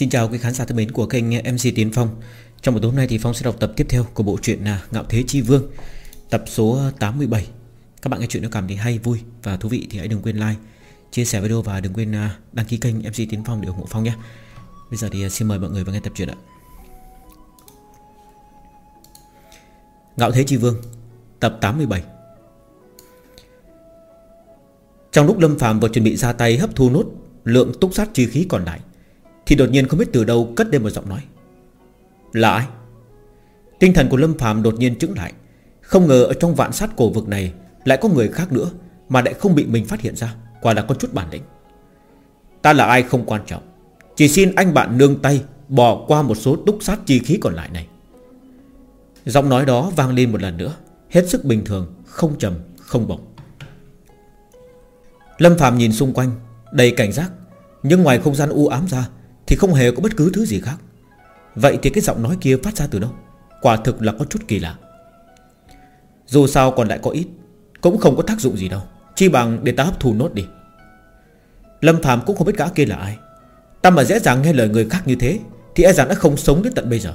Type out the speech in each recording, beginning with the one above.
Xin chào quý khán giả thân mến của kênh MC Tiến Phong. Trong buổi tối hôm nay thì Phong sẽ đọc tập tiếp theo của bộ truyện là Ngạo Thế Chi Vương Tập số 87 Các bạn nghe chuyện nếu cảm thấy hay, vui và thú vị thì hãy đừng quên like Chia sẻ video và đừng quên à, đăng ký kênh MC Tiến Phong để ủng hộ Phong nhé. Bây giờ thì à, xin mời mọi người vào nghe tập truyện ạ. Ngạo Thế Chi Vương Tập 87 Trong lúc Lâm Phạm vừa chuẩn bị ra tay hấp thu nốt Lượng túc sát chi khí còn lại thì đột nhiên không biết từ đâu cất lên một giọng nói. Là ai? Tinh thần của Lâm Phạm đột nhiên trứng lại. Không ngờ ở trong vạn sát cổ vực này Lại có người khác nữa Mà lại không bị mình phát hiện ra Quả là có chút bản lĩnh. Ta là ai không quan trọng Chỉ xin anh bạn nương tay Bỏ qua một số túc sát chi khí còn lại này. Giọng nói đó vang lên một lần nữa Hết sức bình thường Không trầm, không bổng. Lâm Phạm nhìn xung quanh Đầy cảnh giác Nhưng ngoài không gian u ám ra thì không hề có bất cứ thứ gì khác. Vậy thì cái giọng nói kia phát ra từ đâu? Quả thực là có chút kỳ lạ. Dù sao còn lại có ít, Cũng không có tác dụng gì đâu. Chi bằng để ta hấp thù nốt đi. Lâm Phạm cũng không biết gã kia là ai. Ta mà dễ dàng nghe lời người khác như thế, Thì e rằng đã không sống đến tận bây giờ.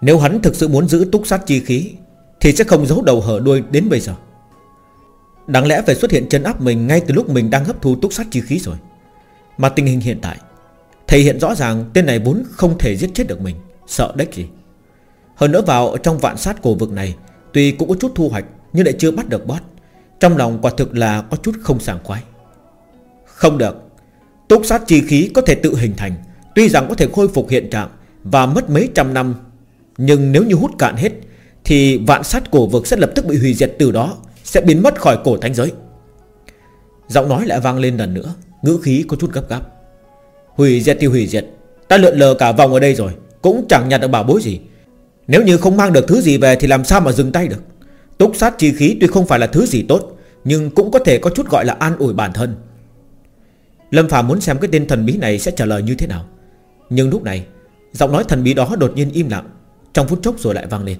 Nếu hắn thực sự muốn giữ túc sát chi khí, Thì sẽ không giấu đầu hở đuôi đến bây giờ. Đáng lẽ phải xuất hiện chân áp mình Ngay từ lúc mình đang hấp thu túc sát chi khí rồi. Mà tình hình hiện tại Thể hiện rõ ràng tên này vốn không thể giết chết được mình. Sợ đếch gì Hơn nữa vào trong vạn sát cổ vực này, Tuy cũng có chút thu hoạch, Nhưng lại chưa bắt được boss Trong lòng quả thực là có chút không sảng khoái. Không được. Túc sát chi khí có thể tự hình thành, Tuy rằng có thể khôi phục hiện trạng Và mất mấy trăm năm, Nhưng nếu như hút cạn hết, Thì vạn sát cổ vực sẽ lập tức bị hủy diệt từ đó, Sẽ biến mất khỏi cổ thánh giới. Giọng nói lại vang lên lần nữa, Ngữ khí có chút gấp gáp. Hủy diệt thì hủy diệt. Ta lượn lờ cả vòng ở đây rồi, Cũng chẳng nhặt được bảo bối gì. Nếu như không mang được thứ gì về Thì làm sao mà dừng tay được? Túc sát chi khí tuy không phải là thứ gì tốt, Nhưng cũng có thể có chút gọi là an ủi bản thân. Lâm Phạm muốn xem cái tên thần bí này sẽ trả lời như thế nào. Nhưng lúc này, Giọng nói thần bí đó đột nhiên im lặng, Trong phút chốc rồi lại vang lên.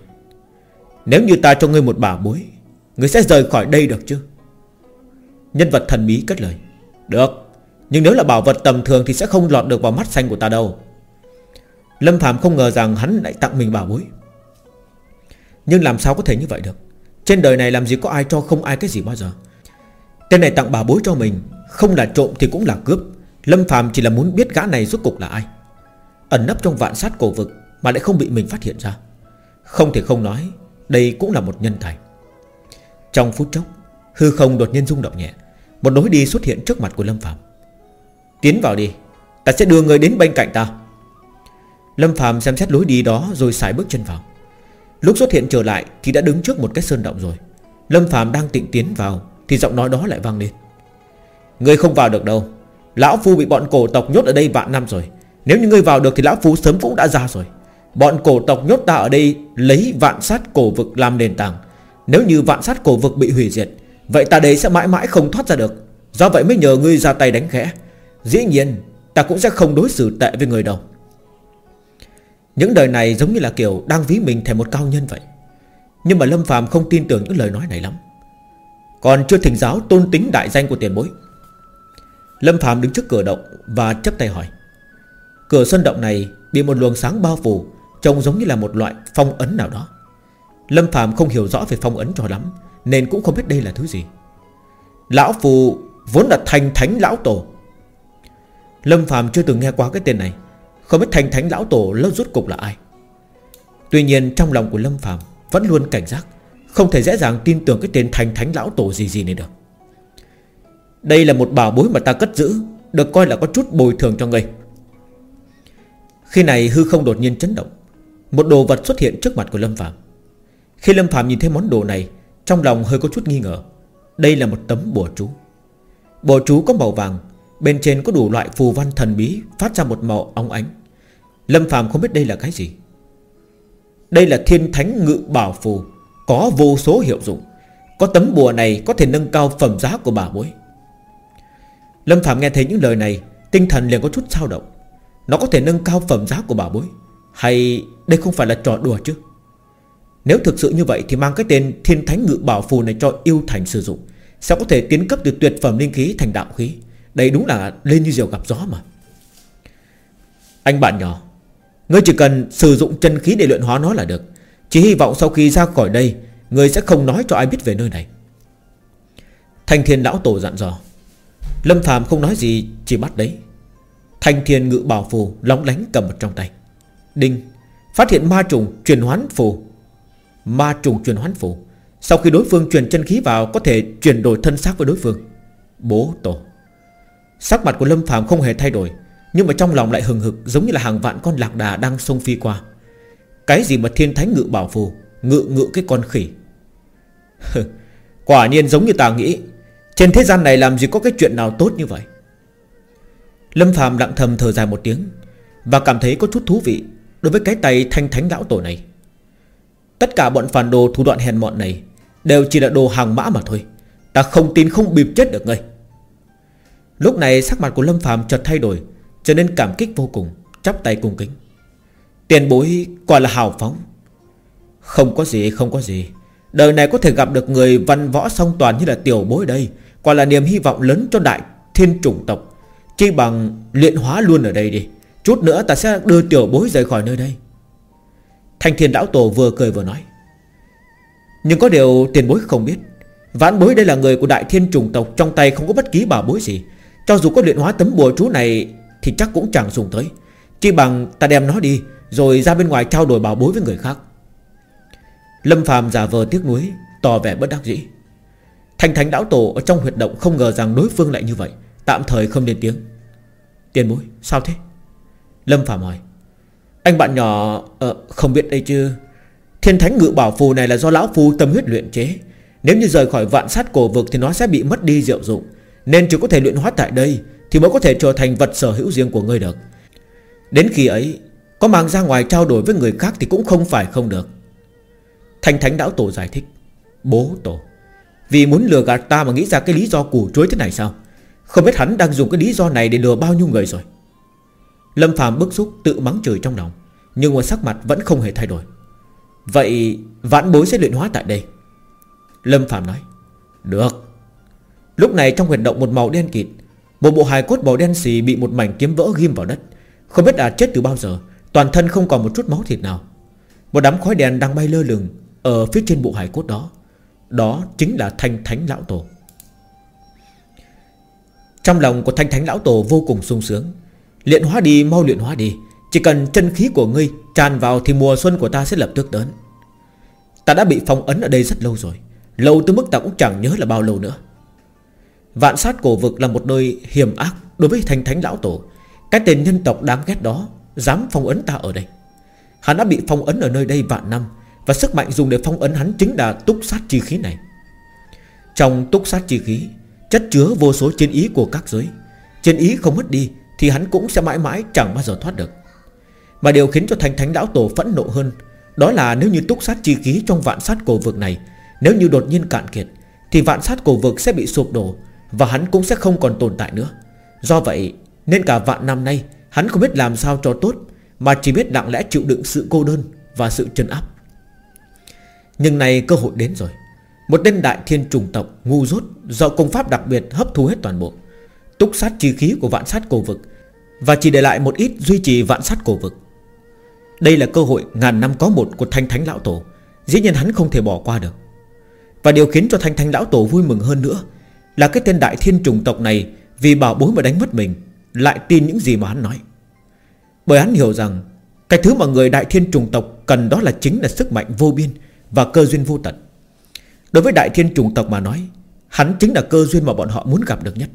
Nếu như ta cho ngươi một bảo bối, Ngươi sẽ rời khỏi đây được chứ? Nhân vật thần bí cất lời. Được. Nhưng nếu là bảo vật tầm thường Thì sẽ không lọt được vào mắt xanh của ta đâu. Lâm Phạm không ngờ rằng hắn lại tặng mình bảo bối. Nhưng làm sao có thể như vậy được? Trên đời này làm gì có ai cho không ai cái gì bao giờ. Tên này tặng bảo bối cho mình, Không là trộm thì cũng là cướp. Lâm Phạm chỉ là muốn biết gã này rốt cục là ai. Ẩn nấp trong vạn sát cổ vực Mà lại không bị mình phát hiện ra. Không thể không nói, Đây cũng là một nhân tài. Trong phút chốc, Hư không đột nhiên rung động nhẹ. Một lối đi xuất hiện trước mặt của Lâm Phạm Tiến vào đi, Ta sẽ đưa người đến bên cạnh ta. Lâm Phạm xem xét lối đi đó Rồi xài bước chân vào. Lúc xuất hiện trở lại thì đã đứng trước một cái sơn động rồi. Lâm Phạm đang tịnh tiến vào Thì giọng nói đó lại vang lên. Người không vào được đâu. Lão Phu bị bọn cổ tộc nhốt ở đây vạn năm rồi. Nếu như ngươi vào được thì Lão Phu sớm cũng đã ra rồi. Bọn cổ tộc nhốt ta ở đây Lấy vạn sát cổ vực làm nền tảng. Nếu như vạn sát cổ vực bị hủy diệt, Vậy ta đây sẽ mãi mãi không thoát ra được. Do vậy mới nhờ ngươi ra tay đánh khẽ. Dĩ nhiên, ta cũng sẽ không đối xử tệ với người đâu. Những đời này giống như là kiểu Đang ví mình thành một cao nhân vậy. Nhưng mà Lâm phàm không tin tưởng những lời nói này lắm. Còn chưa thỉnh giáo tôn tính đại danh của tiền bối. Lâm phàm đứng trước cửa động Và chấp tay hỏi. Cửa sân động này bị một luồng sáng bao phủ, Trông giống như là một loại phong ấn nào đó. Lâm phàm không hiểu rõ về phong ấn cho lắm, Nên cũng không biết đây là thứ gì. Lão Phù vốn là thành thánh lão tổ Lâm Phạm chưa từng nghe qua cái tên này. Không biết thành thánh lão tổ lớp rút cục là ai. Tuy nhiên, trong lòng của Lâm Phạm Vẫn luôn cảnh giác, Không thể dễ dàng tin tưởng cái tên thành thánh lão tổ gì gì này được. Đây là một bảo bối mà ta cất giữ, Được coi là có chút bồi thường cho ngươi. Khi này hư không đột nhiên chấn động, Một đồ vật xuất hiện trước mặt của Lâm Phạm. Khi Lâm Phạm nhìn thấy món đồ này, Trong lòng hơi có chút nghi ngờ. Đây là một tấm bùa chú. Bùa chú có màu vàng Bên trên có đủ loại phù văn thần bí Phát ra một màu óng ánh. Lâm phàm không biết đây là cái gì. Đây là thiên thánh ngự bảo phù, Có vô số hiệu dụng. Có tấm bùa này có thể nâng cao phẩm giá của bà bối. Lâm phàm nghe thấy những lời này, Tinh thần liền có chút sao động. Nó có thể nâng cao phẩm giá của bà bối. Hay đây không phải là trò đùa chứ? Nếu thực sự như vậy Thì mang cái tên thiên thánh ngự bảo phù này cho yêu thành sử dụng, Sẽ có thể tiến cấp từ tuyệt phẩm linh khí thành đạo khí đây đúng là lên như diều gặp gió mà. Anh bạn nhỏ, Ngươi chỉ cần sử dụng chân khí để luyện hóa nó là được. Chỉ hy vọng sau khi ra khỏi đây, Ngươi sẽ không nói cho ai biết về nơi này. Thanh thiên lão tổ dặn dò. Lâm phàm không nói gì, Chỉ bắt đấy. Thanh thiên ngự bảo phù Lóng lánh cầm ở trong tay. Đinh, Phát hiện ma trùng truyền hoán phù. Ma trùng truyền hoán phù. Sau khi đối phương truyền chân khí vào, Có thể chuyển đổi thân xác với đối phương. Bố tổ. Sắc mặt của Lâm phàm không hề thay đổi, Nhưng mà trong lòng lại hừng hực Giống như là hàng vạn con lạc đà đang sông phi qua. Cái gì mà thiên thánh ngự bảo phù, Ngự ngự cái con khỉ? Quả nhiên giống như ta nghĩ, Trên thế gian này làm gì có cái chuyện nào tốt như vậy? Lâm Phạm lặng thầm thở dài một tiếng Và cảm thấy có chút thú vị Đối với cái tay thanh thánh lão tổ này. Tất cả bọn phản đồ thủ đoạn hèn mọn này Đều chỉ là đồ hàng mã mà thôi. Ta không tin không bịp chết được ngươi. Lúc này sắc mặt của Lâm Phạm chợt thay đổi, Trở nên cảm kích vô cùng, Chắp tay cung kính. Tiền bối quả là hào phóng. Không có gì, không có gì. Đời này có thể gặp được người văn võ song toàn như là tiểu bối đây, Quả là niềm hy vọng lớn cho đại thiên chủng tộc. Chi bằng luyện hóa luôn ở đây đi, Chút nữa ta sẽ đưa tiểu bối rời khỏi nơi đây. Thanh thiên lão tổ vừa cười vừa nói. Nhưng có điều tiền bối không biết, Vãn bối đây là người của đại thiên chủng tộc, Trong tay không có bất kỳ bảo bối gì. Cho dù có luyện hóa tấm bùa chú này Thì chắc cũng chẳng dùng tới. Chỉ bằng ta đem nó đi Rồi ra bên ngoài trao đổi bảo bối với người khác. Lâm phàm giả vờ tiếc nuối Tỏ vẻ bất đắc dĩ. Thành thánh đảo tổ ở trong huyệt động không ngờ rằng đối phương lại như vậy Tạm thời không lên tiếng. Tiền bối sao thế? Lâm phàm hỏi. Anh bạn nhỏ ờ, không biết đây chứ? Thiên thánh ngự bảo phù này là do lão phu tâm huyết luyện chế. Nếu như rời khỏi vạn sát cổ vực Thì nó sẽ bị mất đi diệu dụng. Nên chỉ có thể luyện hóa tại đây Thì mới có thể trở thành vật sở hữu riêng của ngươi được. Đến khi ấy, Có mang ra ngoài trao đổi với người khác Thì cũng không phải không được. Thanh Thánh đạo Tổ giải thích, Bố Tổ, Vì muốn lừa gạt ta mà nghĩ ra cái lý do củ chuối thế này sao? Không biết hắn đang dùng cái lý do này Để lừa bao nhiêu người rồi? Lâm Phạm bức xúc tự mắng chửi trong lòng, Nhưng mà sắc mặt vẫn không hề thay đổi. Vậy vãn bối sẽ luyện hóa tại đây? Lâm Phạm nói, Được. Lúc này trong huyệt động một màu đen kịt, Một bộ hài cốt màu đen xì bị một mảnh kiếm vỡ ghim vào đất. Không biết đã chết từ bao giờ, Toàn thân không còn một chút máu thịt nào. Một đám khói đèn đang bay lơ lửng ở phía trên bộ hài cốt đó. Đó chính là Thanh Thánh Lão Tổ. Trong lòng của Thanh Thánh Lão Tổ vô cùng sung sướng. Luyện hóa đi, mau luyện hóa đi. Chỉ cần chân khí của ngươi tràn vào Thì mùa xuân của ta sẽ lập tức đến. Ta đã bị phong ấn ở đây rất lâu rồi. Lâu tới mức ta cũng chẳng nhớ là bao lâu nữa. Vạn sát cổ vực là một nơi hiểm ác Đối với thành thánh lão tổ. Cái tên nhân tộc đáng ghét đó Dám phong ấn ta ở đây. Hắn đã bị phong ấn ở nơi đây vạn năm và sức mạnh dùng để phong ấn hắn chính là túc sát chi khí này. Trong túc sát chi khí, Chất chứa vô số chiến ý của các giới. Chiến ý không mất đi Thì hắn cũng sẽ mãi mãi chẳng bao giờ thoát được. Mà điều khiến cho thành thánh lão tổ phẫn nộ hơn Đó là nếu như túc sát chi khí Trong vạn sát cổ vực này, Nếu như đột nhiên cạn kiệt, Thì vạn sát cổ vực sẽ bị sụp đổ và hắn cũng sẽ không còn tồn tại nữa. Do vậy, nên cả vạn năm nay, Hắn không biết làm sao cho tốt, Mà chỉ biết lặng lẽ chịu đựng sự cô đơn Và sự chân áp. Nhưng này cơ hội đến rồi. Một tên đại thiên trùng tộc, ngu rốt Do công pháp đặc biệt hấp thu hết toàn bộ, Túc sát chi khí của vạn sát cổ vực, Và chỉ để lại một ít duy trì vạn sát cổ vực. Đây là cơ hội ngàn năm có một của thanh thánh lão tổ, Dĩ nhiên hắn không thể bỏ qua được. Và điều khiến cho thanh thánh lão tổ vui mừng hơn nữa là cái tên đại thiên trùng tộc này, Vì bảo bối mà đánh mất mình, Lại tin những gì mà hắn nói. Bởi hắn hiểu rằng, Cái thứ mà người đại thiên trùng tộc cần đó là chính là sức mạnh vô biên và cơ duyên vô tận. Đối với đại thiên trùng tộc mà nói, Hắn chính là cơ duyên mà bọn họ muốn gặp được nhất.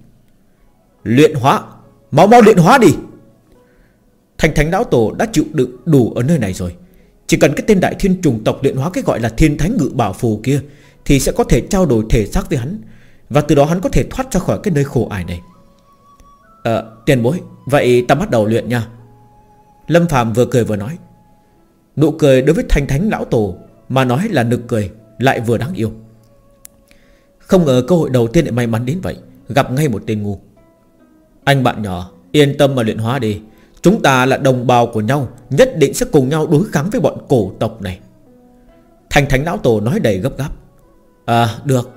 Luyện hóa, Mau mau luyện hóa đi! Thành thánh lão tổ đã chịu đựng đủ ở nơi này rồi. Chỉ cần cái tên đại thiên trùng tộc luyện hóa Cái gọi là thiên thánh ngự bảo phù kia, Thì sẽ có thể trao đổi thể xác với hắn và từ đó hắn có thể thoát ra khỏi cái nơi khổ ải này. Ờ tiền bối, Vậy ta bắt đầu luyện nha. Lâm Phạm vừa cười vừa nói. Nụ cười đối với thanh thánh lão tổ mà nói là nực cười Lại vừa đáng yêu. Không ngờ cơ hội đầu tiên lại may mắn đến vậy, Gặp ngay một tên ngu. Anh bạn nhỏ, Yên tâm mà luyện hóa đi. Chúng ta là đồng bào của nhau, Nhất định sẽ cùng nhau đối kháng với bọn cổ tộc này. Thành thánh lão tổ nói đầy gấp gáp. À được.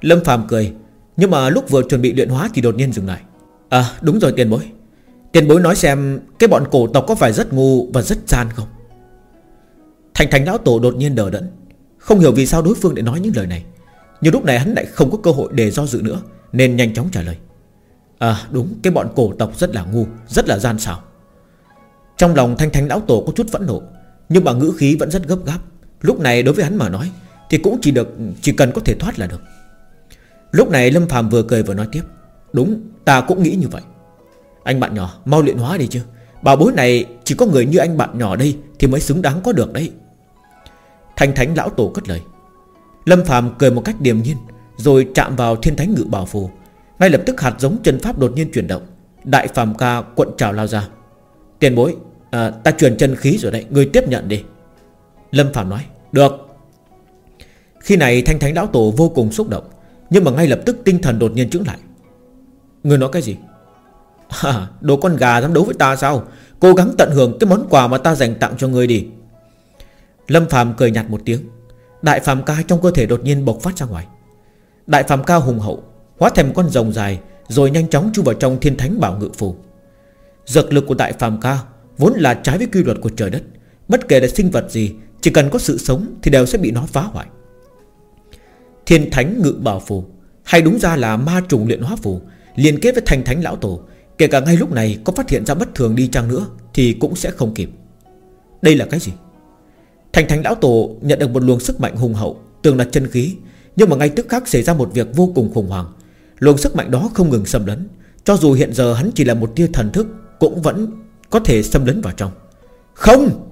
Lâm Phạm cười. Nhưng mà lúc vừa chuẩn bị luyện hóa thì đột nhiên dừng lại. À đúng rồi tiền bối. Tiền bối nói xem Cái bọn cổ tộc có phải rất ngu và rất gian không? Thành thành lão tổ đột nhiên đờ đẫn. Không hiểu vì sao đối phương lại nói những lời này. Nhưng lúc này hắn lại không có cơ hội để do dự nữa, Nên nhanh chóng trả lời. À đúng, cái bọn cổ tộc rất là ngu, Rất là gian xảo. Trong lòng thanh thanh lão tổ có chút phẫn nộ, Nhưng mà ngữ khí vẫn rất gấp gáp. Lúc này đối với hắn mà nói Thì cũng chỉ được, chỉ cần có thể thoát là được. Lúc này Lâm phàm vừa cười vừa nói tiếp. Đúng ta cũng nghĩ như vậy. Anh bạn nhỏ mau luyện hóa đi chứ. Bảo bối này chỉ có người như anh bạn nhỏ đây Thì mới xứng đáng có được đấy. Thanh thánh lão tổ cất lời. Lâm phàm cười một cách điềm nhiên Rồi chạm vào thiên thánh ngự bảo phù. Ngay lập tức hạt giống chân pháp đột nhiên chuyển động. Đại phàm ca quận trào lao ra. Tiền bối à, Ta truyền chân khí rồi đấy Người tiếp nhận đi. Lâm phàm nói Được. Khi này thanh thánh lão tổ vô cùng xúc động. Nhưng mà ngay lập tức tinh thần đột nhiên trứng lại. Người nói cái gì? À, Đồ con gà dám đấu với ta sao? Cố gắng tận hưởng cái món quà mà ta dành tặng cho người đi. Lâm Phạm cười nhạt một tiếng. Đại phàm ca trong cơ thể đột nhiên bộc phát ra ngoài. Đại phàm ca hùng hậu Hóa thành con rồng dài Rồi nhanh chóng chui vào trong thiên thánh bảo ngự phù. Dược lực của đại phàm ca Vốn là trái với quy luật của trời đất. Bất kể là sinh vật gì Chỉ cần có sự sống thì đều sẽ bị nó phá hoại. Thiên thánh ngự bảo phù Hay đúng ra là ma trùng luyện hóa phù Liên kết với thành thánh lão tổ, Kể cả ngay lúc này có phát hiện ra bất thường đi chăng nữa Thì cũng sẽ không kịp. Đây là cái gì? Thành thánh lão tổ nhận được một luồng sức mạnh hùng hậu, Tưởng là chân khí, Nhưng mà ngay tức khắc xảy ra một việc vô cùng khủng hoảng. Luồng sức mạnh đó không ngừng xâm lấn, Cho dù hiện giờ hắn chỉ là một tia thần thức Cũng vẫn có thể xâm lấn vào trong. Không!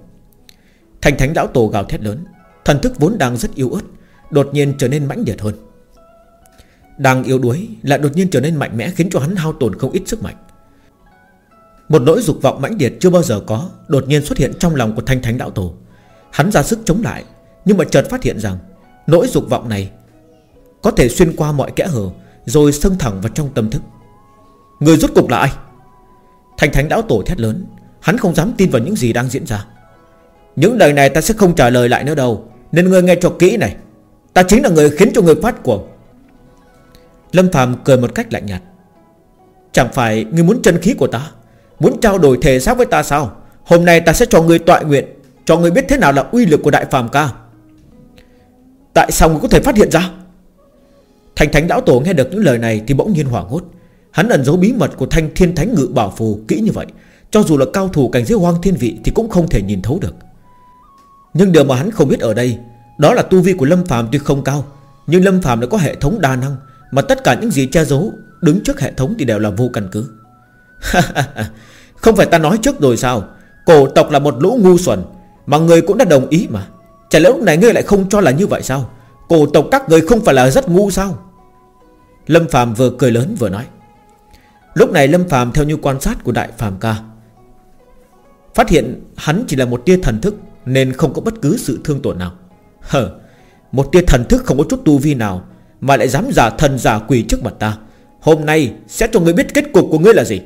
Thành thánh lão tổ gào thét lớn, Thần thức vốn đang rất yếu ớt Đột nhiên trở nên mãnh liệt hơn. Đang yếu đuối Lại đột nhiên trở nên mạnh mẽ Khiến cho hắn hao tổn không ít sức mạnh. Một nỗi dục vọng mãnh liệt chưa bao giờ có Đột nhiên xuất hiện trong lòng của thanh thánh đạo tổ. Hắn ra sức chống lại, Nhưng mà chợt phát hiện rằng Nỗi dục vọng này Có thể xuyên qua mọi kẽ hở Rồi xông thẳng vào trong tâm thức. Người rút cục là ai? Thành thánh đạo tổ thét lớn, Hắn không dám tin vào những gì đang diễn ra. Những lời này ta sẽ không trả lời lại nữa đâu, Nên ngươi nghe cho kỹ này. Ta chính là người khiến cho người phát cuồng. Lâm Phạm cười một cách lạnh nhạt. Chẳng phải ngươi muốn chân khí của ta, Muốn trao đổi thể xác với ta sao? Hôm nay ta sẽ cho ngươi tọa nguyện, cho người biết thế nào là uy lực của đại phàm ca. Tại sao người có thể phát hiện ra? Thành thánh lão tổ nghe được những lời này Thì bỗng nhiên hoảng hốt. Hắn ẩn giấu bí mật của thanh thiên thánh ngự bảo phù kỹ như vậy. Cho dù là cao thủ cảnh giới hoang thiên vị Thì cũng không thể nhìn thấu được. Nhưng điều mà hắn không biết ở đây đó là tu vi của Lâm phàm tuy không cao, Nhưng Lâm phàm đã có hệ thống đa năng, Mà tất cả những gì che giấu, Đứng trước hệ thống thì đều là vô căn cứ. Không phải ta nói trước rồi sao? Cổ tộc là một lũ ngu xuẩn, mà người cũng đã đồng ý mà. Chả lẽ lúc này ngươi lại không cho là như vậy sao? Cổ tộc các người không phải là rất ngu sao? Lâm Phạm vừa cười lớn vừa nói. Lúc này Lâm Phạm theo như quan sát của Đại Phạm ca, Phát hiện hắn chỉ là một tia thần thức, Nên không có bất cứ sự thương tổn nào. Hờ, Một tia thần thức không có chút tu vi nào Mà lại dám giả thần giả quỷ trước mặt ta. Hôm nay sẽ cho ngươi biết kết cục của ngươi là gì?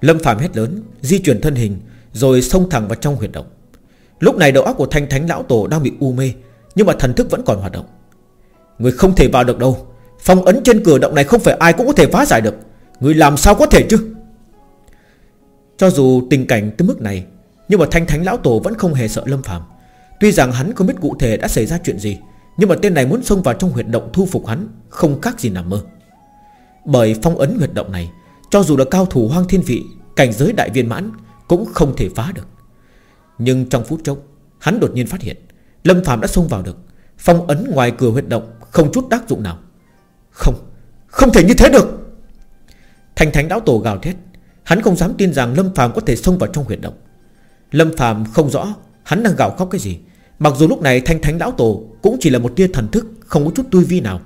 Lâm Phạm hét lớn, Di chuyển thân hình, rồi xông thẳng vào trong huyệt động. Lúc này đầu óc của thanh thánh lão tổ đang bị u mê, Nhưng mà thần thức vẫn còn hoạt động. Người không thể vào được đâu. Phong ấn trên cửa động này không phải ai cũng có thể phá giải được. Người làm sao có thể chứ? Cho dù tình cảnh tới mức này, Nhưng mà thanh thánh lão tổ vẫn không hề sợ lâm phàm. Tuy rằng hắn không biết cụ thể đã xảy ra chuyện gì, Nhưng mà tên này muốn xông vào trong huyệt động thu phục hắn Không khác gì nằm mơ. Bởi phong ấn huyệt động này, Cho dù là cao thủ hoang thiên vị, Cảnh giới đại viên mãn cũng không thể phá được. Nhưng trong phút chốc, Hắn đột nhiên phát hiện Lâm Phạm đã xông vào được. Phong ấn ngoài cửa huyệt động Không chút tác dụng nào. Không Không thể như thế được! Thành thánh đáo tổ gào thét. Hắn không dám tin rằng Lâm Phạm có thể xông vào trong huyệt động. Lâm Phạm không rõ Hắn đang gào khóc cái gì Mặc dù lúc này thanh thánh lão tổ Cũng chỉ là một tia thần thức, Không có chút tươi vi nào,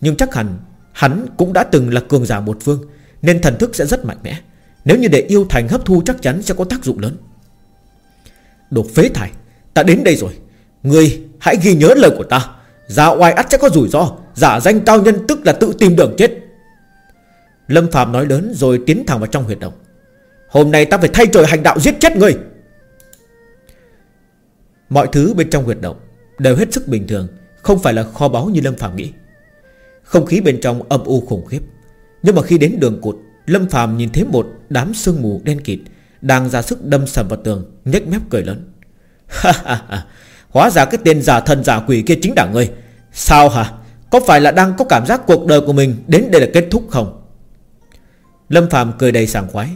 Nhưng chắc hẳn Hắn cũng đã từng là cường giả một phương, Nên thần thức sẽ rất mạnh mẽ. Nếu như để yêu thành hấp thu chắc chắn sẽ có tác dụng lớn. Đột phế thải, Ta đến đây rồi. Người hãy ghi nhớ lời của ta. Giả oai ắt sẽ có rủi ro, Giả danh cao nhân tức là tự tìm đường chết. Lâm Phạm nói lớn rồi tiến thẳng vào trong huyệt động. Hôm nay ta phải thay trời hành đạo giết chết người Mọi thứ bên trong huyệt động Đều hết sức bình thường, Không phải là kho báu như Lâm Phạm nghĩ. Không khí bên trong âm u khủng khiếp, Nhưng mà khi đến đường cụt, Lâm Phạm nhìn thấy một đám sương mù đen kịt Đang ra sức đâm sầm vào tường, nhếch mép cười lớn. Hóa ra cái tên giả thần giả quỷ kia chính là ngươi. Sao hả? Có phải là đang có cảm giác cuộc đời của mình Đến đây là kết thúc không? Lâm Phạm cười đầy sảng khoái.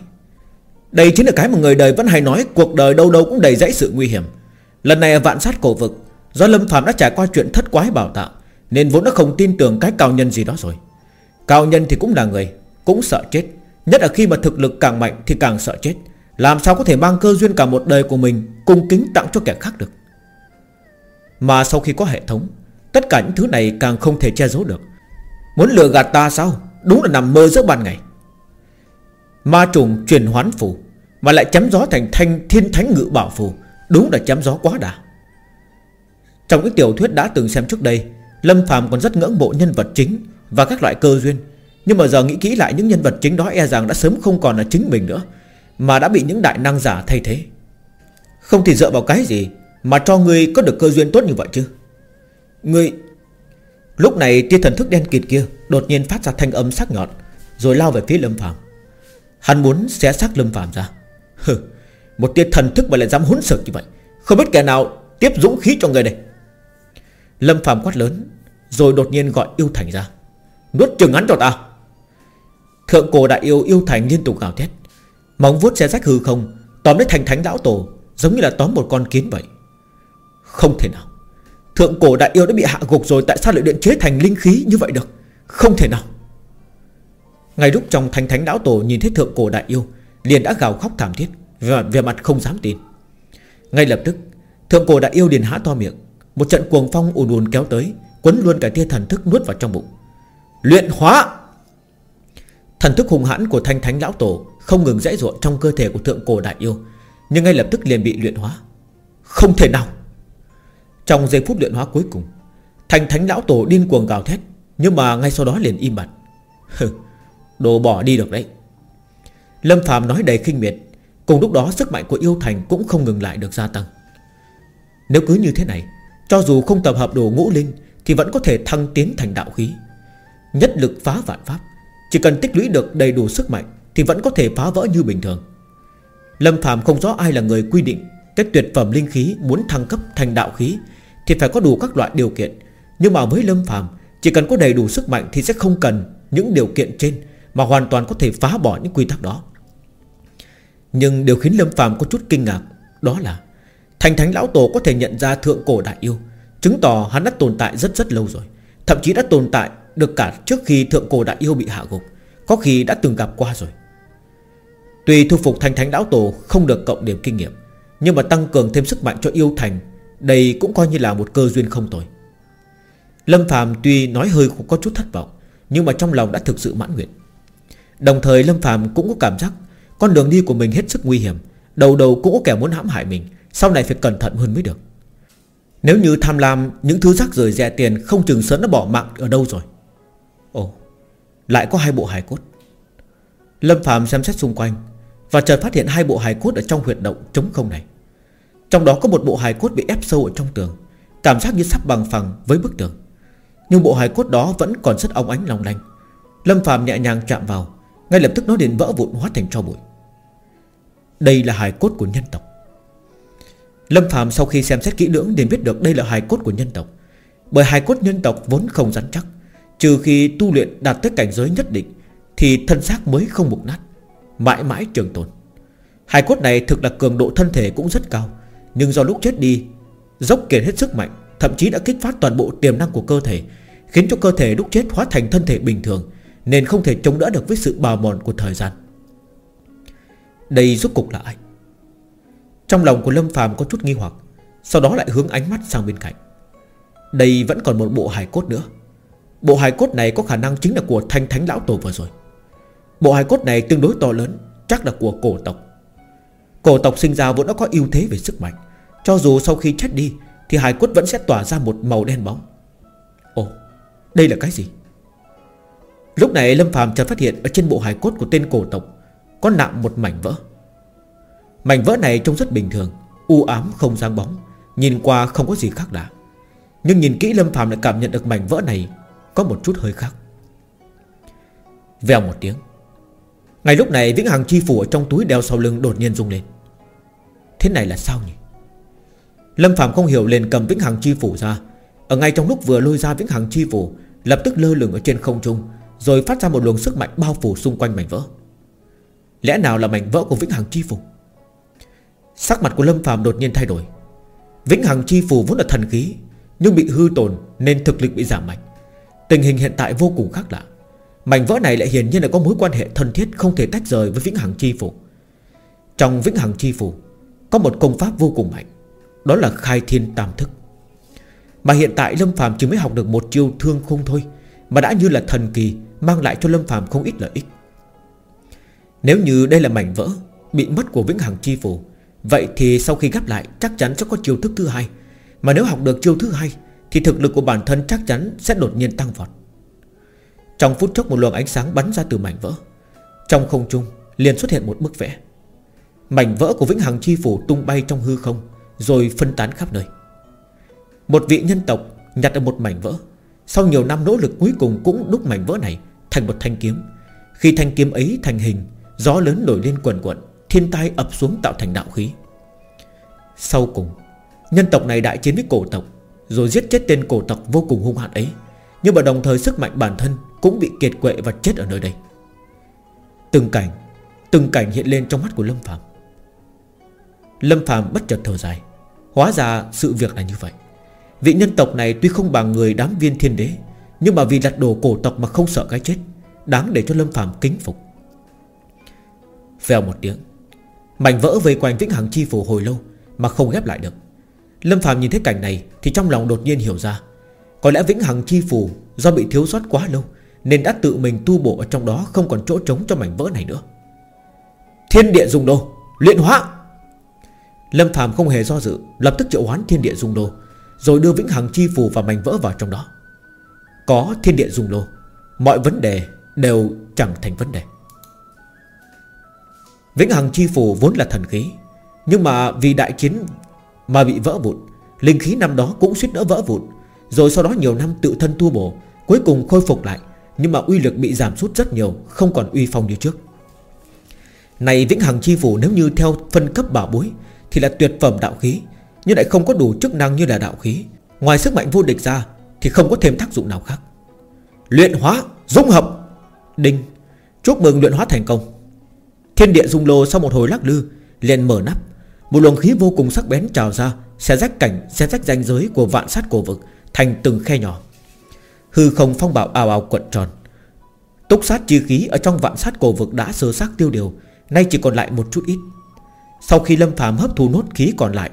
Đây chính là cái mà người đời vẫn hay nói, Cuộc đời đâu đâu cũng đầy dãy sự nguy hiểm. Lần này ở vạn sát cổ vực, Do Lâm Phạm đã trải qua chuyện thất quái bảo tạo, Nên vốn đã không tin tưởng cái cao nhân gì đó rồi. Cao nhân thì cũng là người, Cũng sợ chết. Nhất là khi mà thực lực càng mạnh thì càng sợ chết. Làm sao có thể mang cơ duyên cả một đời của mình cùng kính tặng cho kẻ khác được? Mà sau khi có hệ thống, Tất cả những thứ này càng không thể che giấu được. Muốn lừa gạt ta sao? Đúng là nằm mơ giữa ban ngày. Ma trùng truyền hoán phù, Mà lại chém gió thành thanh thiên thánh ngự bảo phù. Đúng là chém gió quá đà. Trong cái tiểu thuyết đã từng xem trước đây, Lâm Phạm còn rất ngưỡng mộ nhân vật chính Và các loại cơ duyên. Nhưng mà giờ nghĩ kỹ lại, những nhân vật chính đó e rằng đã sớm không còn là chính mình nữa, Mà đã bị những đại năng giả thay thế. Không thì dựa vào cái gì Mà cho người có được cơ duyên tốt như vậy chứ? Người Lúc này tia thần thức đen kịt kia Đột nhiên phát ra thanh âm sắc nhọn, Rồi lao về phía Lâm Phạm Hắn muốn xé xác Lâm Phạm ra. Hừ. Một tia thần thức mà lại dám hỗn sợ như vậy. Không biết kẻ nào tiếp dũng khí cho người đây Lâm Phạm quát lớn, Rồi đột nhiên gọi yêu thành ra. Nuốt chừng hắn cho ta. Thượng cổ đại yêu yêu thành liên tục gào thét. Móng vuốt xe rách hư không, Tóm lấy thành thánh lão tổ, Giống như là tóm một con kiến vậy. Không thể nào. Thượng cổ đại yêu đã bị hạ gục rồi, Tại sao lại điện chế thành linh khí như vậy được? Không thể nào. Ngay lúc trong thành thánh lão tổ nhìn thấy thượng cổ đại yêu, Liền đã gào khóc thảm thiết. Về, về mặt không dám tin. Ngay lập tức Thượng cổ đại yêu liền há to miệng. Một trận cuồng phong ùn ùn kéo tới Quấn luôn cả tia thần thức nuốt vào trong bụng. Luyện hóa! Thần thức hùng hãn của thanh thánh lão tổ Không ngừng dãy ruộng trong cơ thể của thượng cổ đại yêu Nhưng ngay lập tức liền bị luyện hóa. Không thể nào! Trong giây phút luyện hóa cuối cùng Thanh thánh lão tổ điên cuồng gào thét Nhưng mà ngay sau đó liền im bặt. Đồ bỏ đi được đấy. Lâm Phạm nói đầy khinh miệt. Cùng lúc đó, sức mạnh của yêu thành Cũng không ngừng lại được gia tăng. Nếu cứ như thế này, Cho dù không tập hợp đồ ngũ linh, Thì vẫn có thể thăng tiến thành đạo khí. Nhất lực phá vạn pháp, Chỉ cần tích lũy được đầy đủ sức mạnh, Thì vẫn có thể phá vỡ như bình thường. Lâm Phạm không rõ ai là người quy định Cái tuyệt phẩm linh khí muốn thăng cấp thành đạo khí Thì phải có đủ các loại điều kiện. Nhưng mà với Lâm Phạm Chỉ cần có đầy đủ sức mạnh thì sẽ không cần Những điều kiện trên Mà hoàn toàn có thể phá bỏ những quy tắc đó. Nhưng điều khiến Lâm Phạm có chút kinh ngạc Đó là Thành Thánh Lão Tổ có thể nhận ra thượng cổ đại yêu, Chứng tỏ hắn đã tồn tại rất rất lâu rồi, Thậm chí đã tồn tại được cả trước khi thượng cổ đại yêu bị hạ gục, Có khi đã từng gặp qua rồi. Tuy thu phục thành thánh lão tổ Không được cộng điểm kinh nghiệm, Nhưng mà tăng cường thêm sức mạnh cho yêu thành, Đây cũng coi như là một cơ duyên không tồi. Lâm Phạm tuy nói hơi có chút thất vọng, Nhưng mà trong lòng đã thực sự mãn nguyện. Đồng thời Lâm Phạm cũng có cảm giác con đường đi của mình hết sức nguy hiểm. Đầu đầu cũng có kẻ muốn hãm hại mình. Sau này phải cẩn thận hơn mới được. Nếu như tham lam, những thứ rác rời rẻ tiền Không chừng sớm đã bỏ mạng ở đâu rồi. Ồ, Lại có hai bộ hài cốt. Lâm Phạm xem xét xung quanh Và chợt phát hiện hai bộ hài cốt ở trong huyệt động trống không này. Trong đó có một bộ hài cốt bị ép sâu ở trong tường, Cảm giác như sắp bằng phẳng với bức tường. Nhưng bộ hài cốt đó vẫn còn rất óng ánh long lanh. Lâm Phạm nhẹ nhàng chạm vào, Ngay lập tức nó liền vỡ vụn hóa thành cho bụi. Đây là hài cốt của nhân tộc. Lâm Phạm sau khi xem xét kỹ lưỡng liền biết được đây là hài cốt của nhân tộc, Bởi hài cốt nhân tộc vốn không rắn chắc, Trừ khi tu luyện đạt tới cảnh giới nhất định Thì thân xác mới không mục nát, Mãi mãi trường tồn. Hài cốt này thực là cường độ thân thể cũng rất cao, Nhưng do lúc chết đi, Dốc kiệt hết sức mạnh, Thậm chí đã kích phát toàn bộ tiềm năng của cơ thể, Khiến cho cơ thể lúc chết hóa thành thân thể bình thường, Nên không thể chống đỡ được với sự bào mòn của thời gian. Đây rốt cục là ai? Trong lòng của Lâm phàm có chút nghi hoặc, Sau đó lại hướng ánh mắt sang bên cạnh. Đây vẫn còn một bộ hài cốt nữa. Bộ hài cốt này có khả năng chính là của thanh thánh lão tổ vừa rồi. Bộ hài cốt này tương đối to lớn, Chắc là của cổ tộc. Cổ tộc sinh ra vốn đã có ưu thế về sức mạnh, Cho dù sau khi chết đi, Thì hài cốt vẫn sẽ tỏa ra một màu đen bóng. Ồ, Đây là cái gì? Lúc này Lâm phàm chợt phát hiện Ở trên bộ hài cốt của tên cổ tộc có nạm một mảnh vỡ. Mảnh vỡ này trông rất bình thường, U ám không sáng bóng, Nhìn qua không có gì khác lạ. Nhưng nhìn kỹ Lâm phàm lại cảm nhận được mảnh vỡ này có một chút hơi khác. Vèo một tiếng. Ngay lúc này Vĩnh Hằng Chi Phủ ở trong túi đeo sau lưng đột nhiên rung lên. Thế này là sao nhỉ? Lâm Phạm không hiểu liền cầm Vĩnh Hằng Chi Phủ ra. Ở ngay trong lúc vừa lôi ra Vĩnh Hằng Chi Phủ, Lập tức lơ lửng ở trên không trung, Rồi phát ra một luồng sức mạnh bao phủ xung quanh mảnh vỡ. Lẽ nào là mảnh vỡ của Vĩnh Hằng Chi phù? Sắc mặt của Lâm Phạm đột nhiên thay đổi. Vĩnh Hằng Chi phù vốn là thần khí, Nhưng bị hư tồn nên thực lực bị giảm mạnh. Tình hình hiện tại vô cùng khác lạ. Mảnh vỡ này lại hiển nhiên là có mối quan hệ thân thiết Không thể tách rời với Vĩnh Hằng Chi phù. Trong Vĩnh Hằng Chi phù Có một công pháp vô cùng mạnh, Đó là khai thiên tam thức. Mà hiện tại Lâm Phạm chỉ mới học được một chiêu thương khung thôi, Mà đã như là thần kỳ, Mang lại cho Lâm Phạm không ít lợi ích. Nếu như đây là mảnh vỡ, Bị mất của Vĩnh Hằng Chi Phủ, Vậy thì sau khi gấp lại, Chắc chắn sẽ có chiêu thức thứ hai. Mà nếu học được chiêu thứ hai, Thì thực lực của bản thân chắc chắn sẽ đột nhiên tăng vọt. Trong phút chốc một luồng ánh sáng bắn ra từ mảnh vỡ. Trong không trung, liền xuất hiện một bức vẽ. Mảnh vỡ của Vĩnh Hằng Chi Phủ tung bay trong hư không, Rồi phân tán khắp nơi. Một vị nhân tộc nhặt được một mảnh vỡ. Sau nhiều năm nỗ lực cuối cùng cũng đúc mảnh vỡ này Thành một thanh kiếm. Khi thanh kiếm ấy thành hình Gió lớn nổi lên quần quận, Thiên tai ập xuống tạo thành đạo khí. Sau cùng, Nhân tộc này đại chiến với cổ tộc, Rồi giết chết tên cổ tộc vô cùng hung hãn ấy. Nhưng mà đồng thời sức mạnh bản thân Cũng bị kiệt quệ và chết ở nơi đây. Từng cảnh Từng cảnh hiện lên trong mắt của Lâm Phạm Lâm Phạm bất chợt thở dài. Hóa ra sự việc là như vậy. Vị nhân tộc này tuy không bằng người đám viên thiên đế, Nhưng mà vì đặt đồ cổ tộc mà không sợ cái chết, Đáng để cho Lâm Phạm kính phục. Vèo một tiếng. Mảnh vỡ vây quanh vĩnh hằng chi phủ hồi lâu Mà không ghép lại được. Lâm Phạm nhìn thấy cảnh này Thì trong lòng đột nhiên hiểu ra. Có lẽ vĩnh hằng chi phủ Do bị thiếu sót quá lâu Nên đã tự mình tu bổ ở trong đó Không còn chỗ trống cho mảnh vỡ này nữa. Thiên địa dùng đô Luyện hóa. Lâm Phạm không hề do dự, Lập tức triệu hoán thiên địa dùng đô Rồi đưa vĩnh hằng chi phủ và mảnh vỡ vào trong đó. Có thiên địa dùng đô Mọi vấn đề đều chẳng thành vấn đề. Vĩnh Hằng Chi Phủ vốn là thần khí. Nhưng mà vì đại chiến Mà bị vỡ vụn Linh khí năm đó cũng suýt nữa vỡ vụn. Rồi sau đó nhiều năm tự thân tu bổ Cuối cùng khôi phục lại. Nhưng mà uy lực bị giảm sút rất nhiều Không còn uy phong như trước. Này Vĩnh Hằng Chi Phủ nếu như theo phân cấp bảo bối Thì là tuyệt phẩm đạo khí Nhưng lại không có đủ chức năng như là đạo khí. Ngoài sức mạnh vô địch ra Thì không có thêm tác dụng nào khác. Luyện hóa, dung hợp Đinh, chúc mừng luyện hóa thành công. Thiên địa dung lô sau một hồi lắc lư, liền mở nắp. Một luồng khí vô cùng sắc bén trào ra Sẽ rách cảnh Sẽ rách ranh giới của vạn sát cổ vực Thành từng khe nhỏ. Hư không phong bạo ào ào quận tròn. Túc sát chi khí ở trong vạn sát cổ vực đã sơ xác tiêu điều, Nay chỉ còn lại một chút ít. Sau khi Lâm phàm hấp thu nốt khí còn lại,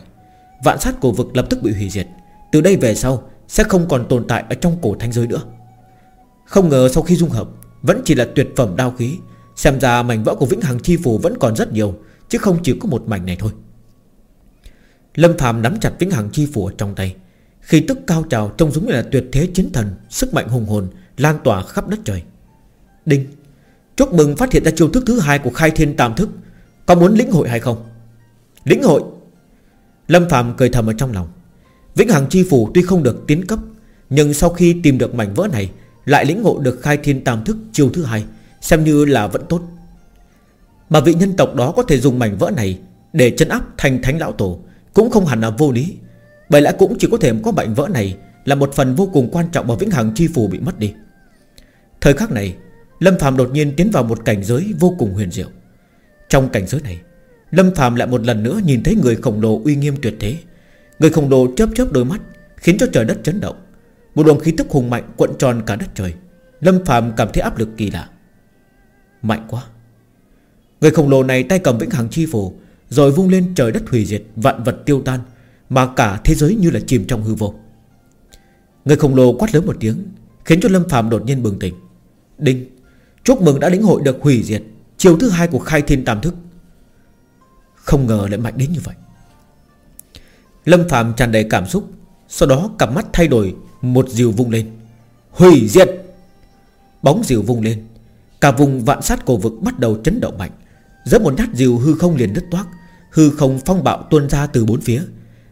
Vạn sát cổ vực lập tức bị hủy diệt. Từ đây về sau, Sẽ không còn tồn tại ở trong cổ thanh giới nữa. Không ngờ sau khi dung hợp, Vẫn chỉ là tuyệt phẩm đao khí Xem ra mảnh vỡ của Vĩnh Hằng Chi phù vẫn còn rất nhiều, Chứ không chỉ có một mảnh này thôi. Lâm Phạm nắm chặt Vĩnh Hằng Chi phù trong tay. Khi tức cao trào, trông giống như là tuyệt thế chiến thần, Sức mạnh hùng hồn, Lan tỏa khắp đất trời. Đinh, Chúc mừng phát hiện ra chiêu thức thứ hai của khai thiên tam thức. Có muốn lĩnh hội hay không? Lĩnh hội. Lâm Phạm cười thầm ở trong lòng. Vĩnh Hằng Chi Phủ tuy không được tiến cấp, Nhưng sau khi tìm được mảnh vỡ này, Lại lĩnh ngộ được khai thiên tam thức chiêu thứ hai. Xem như là vẫn tốt. Mà vị nhân tộc đó có thể dùng mảnh vỡ này Để chân áp thành thánh lão tổ Cũng không hẳn là vô lý, Bởi lẽ cũng chỉ có thể có mảnh vỡ này Là một phần vô cùng quan trọng mà Vĩnh Hằng Chi Phù bị mất đi. Thời khắc này, Lâm Phạm đột nhiên tiến vào một cảnh giới vô cùng huyền diệu. Trong cảnh giới này, Lâm Phạm lại một lần nữa nhìn thấy người khổng lồ uy nghiêm tuyệt thế, Người khổng lồ chớp chớp đôi mắt, Khiến cho trời đất chấn động. Một luồng khí tức hùng mạnh cuộn tròn cả đất trời. Lâm Phạm cảm thấy áp lực kỳ lạ. Mạnh quá. Người khổng lồ này tay cầm vĩnh hằng chi phổ Rồi vung lên trời đất hủy diệt, Vạn vật tiêu tan, Mà cả thế giới như là chìm trong hư vô. Người khổng lồ quát lớn một tiếng, Khiến cho Lâm Phạm đột nhiên bừng tỉnh. Đinh, Chúc mừng đã lĩnh hội được hủy diệt, Chiều thứ hai của khai thiên tam thức. Không ngờ lại mạnh đến như vậy. Lâm Phạm tràn đầy cảm xúc, Sau đó cặp mắt thay đổi, Một diều vung lên. Hủy diệt! Bóng diều vung lên. Cả vùng vạn sát cổ vực bắt đầu chấn động mạnh. Giữa một nhát diều hư không liền đứt toác, Hư không phong bạo tuôn ra từ bốn phía.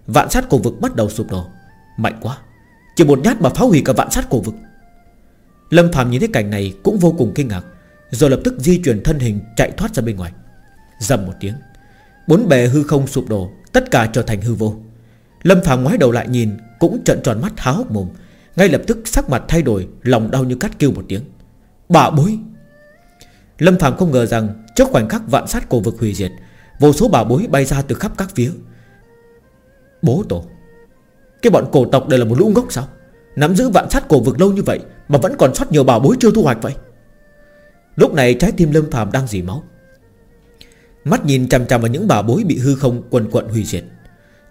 Vạn sát cổ vực bắt đầu sụp đổ. Mạnh quá, Chỉ một nhát mà phá hủy cả vạn sát cổ vực. Lâm Phạm nhìn thấy cảnh này cũng vô cùng kinh ngạc, Rồi lập tức di chuyển thân hình chạy thoát ra bên ngoài. Dầm một tiếng, Bốn bề hư không sụp đổ, Tất cả trở thành hư vô. Lâm Phạm ngoái đầu lại nhìn, Cũng trận tròn mắt há hốc mồm, Ngay lập tức sắc mặt thay đổi, Lòng đau như cắt kêu một tiếng. Bà bối! Lâm Phạm không ngờ rằng Trước khoảnh khắc vạn sát cổ vực hủy diệt Vô số bà bối bay ra từ khắp các phía. Bố tổ Cái bọn cổ tộc đây là một lũ ngốc sao? Nắm giữ vạn sát cổ vực lâu như vậy Mà vẫn còn sót nhiều bảo bối chưa thu hoạch vậy? Lúc này trái tim Lâm Phạm đang dì máu. Mắt nhìn chằm chằm vào những bảo bối bị hư không quần quận hủy diệt.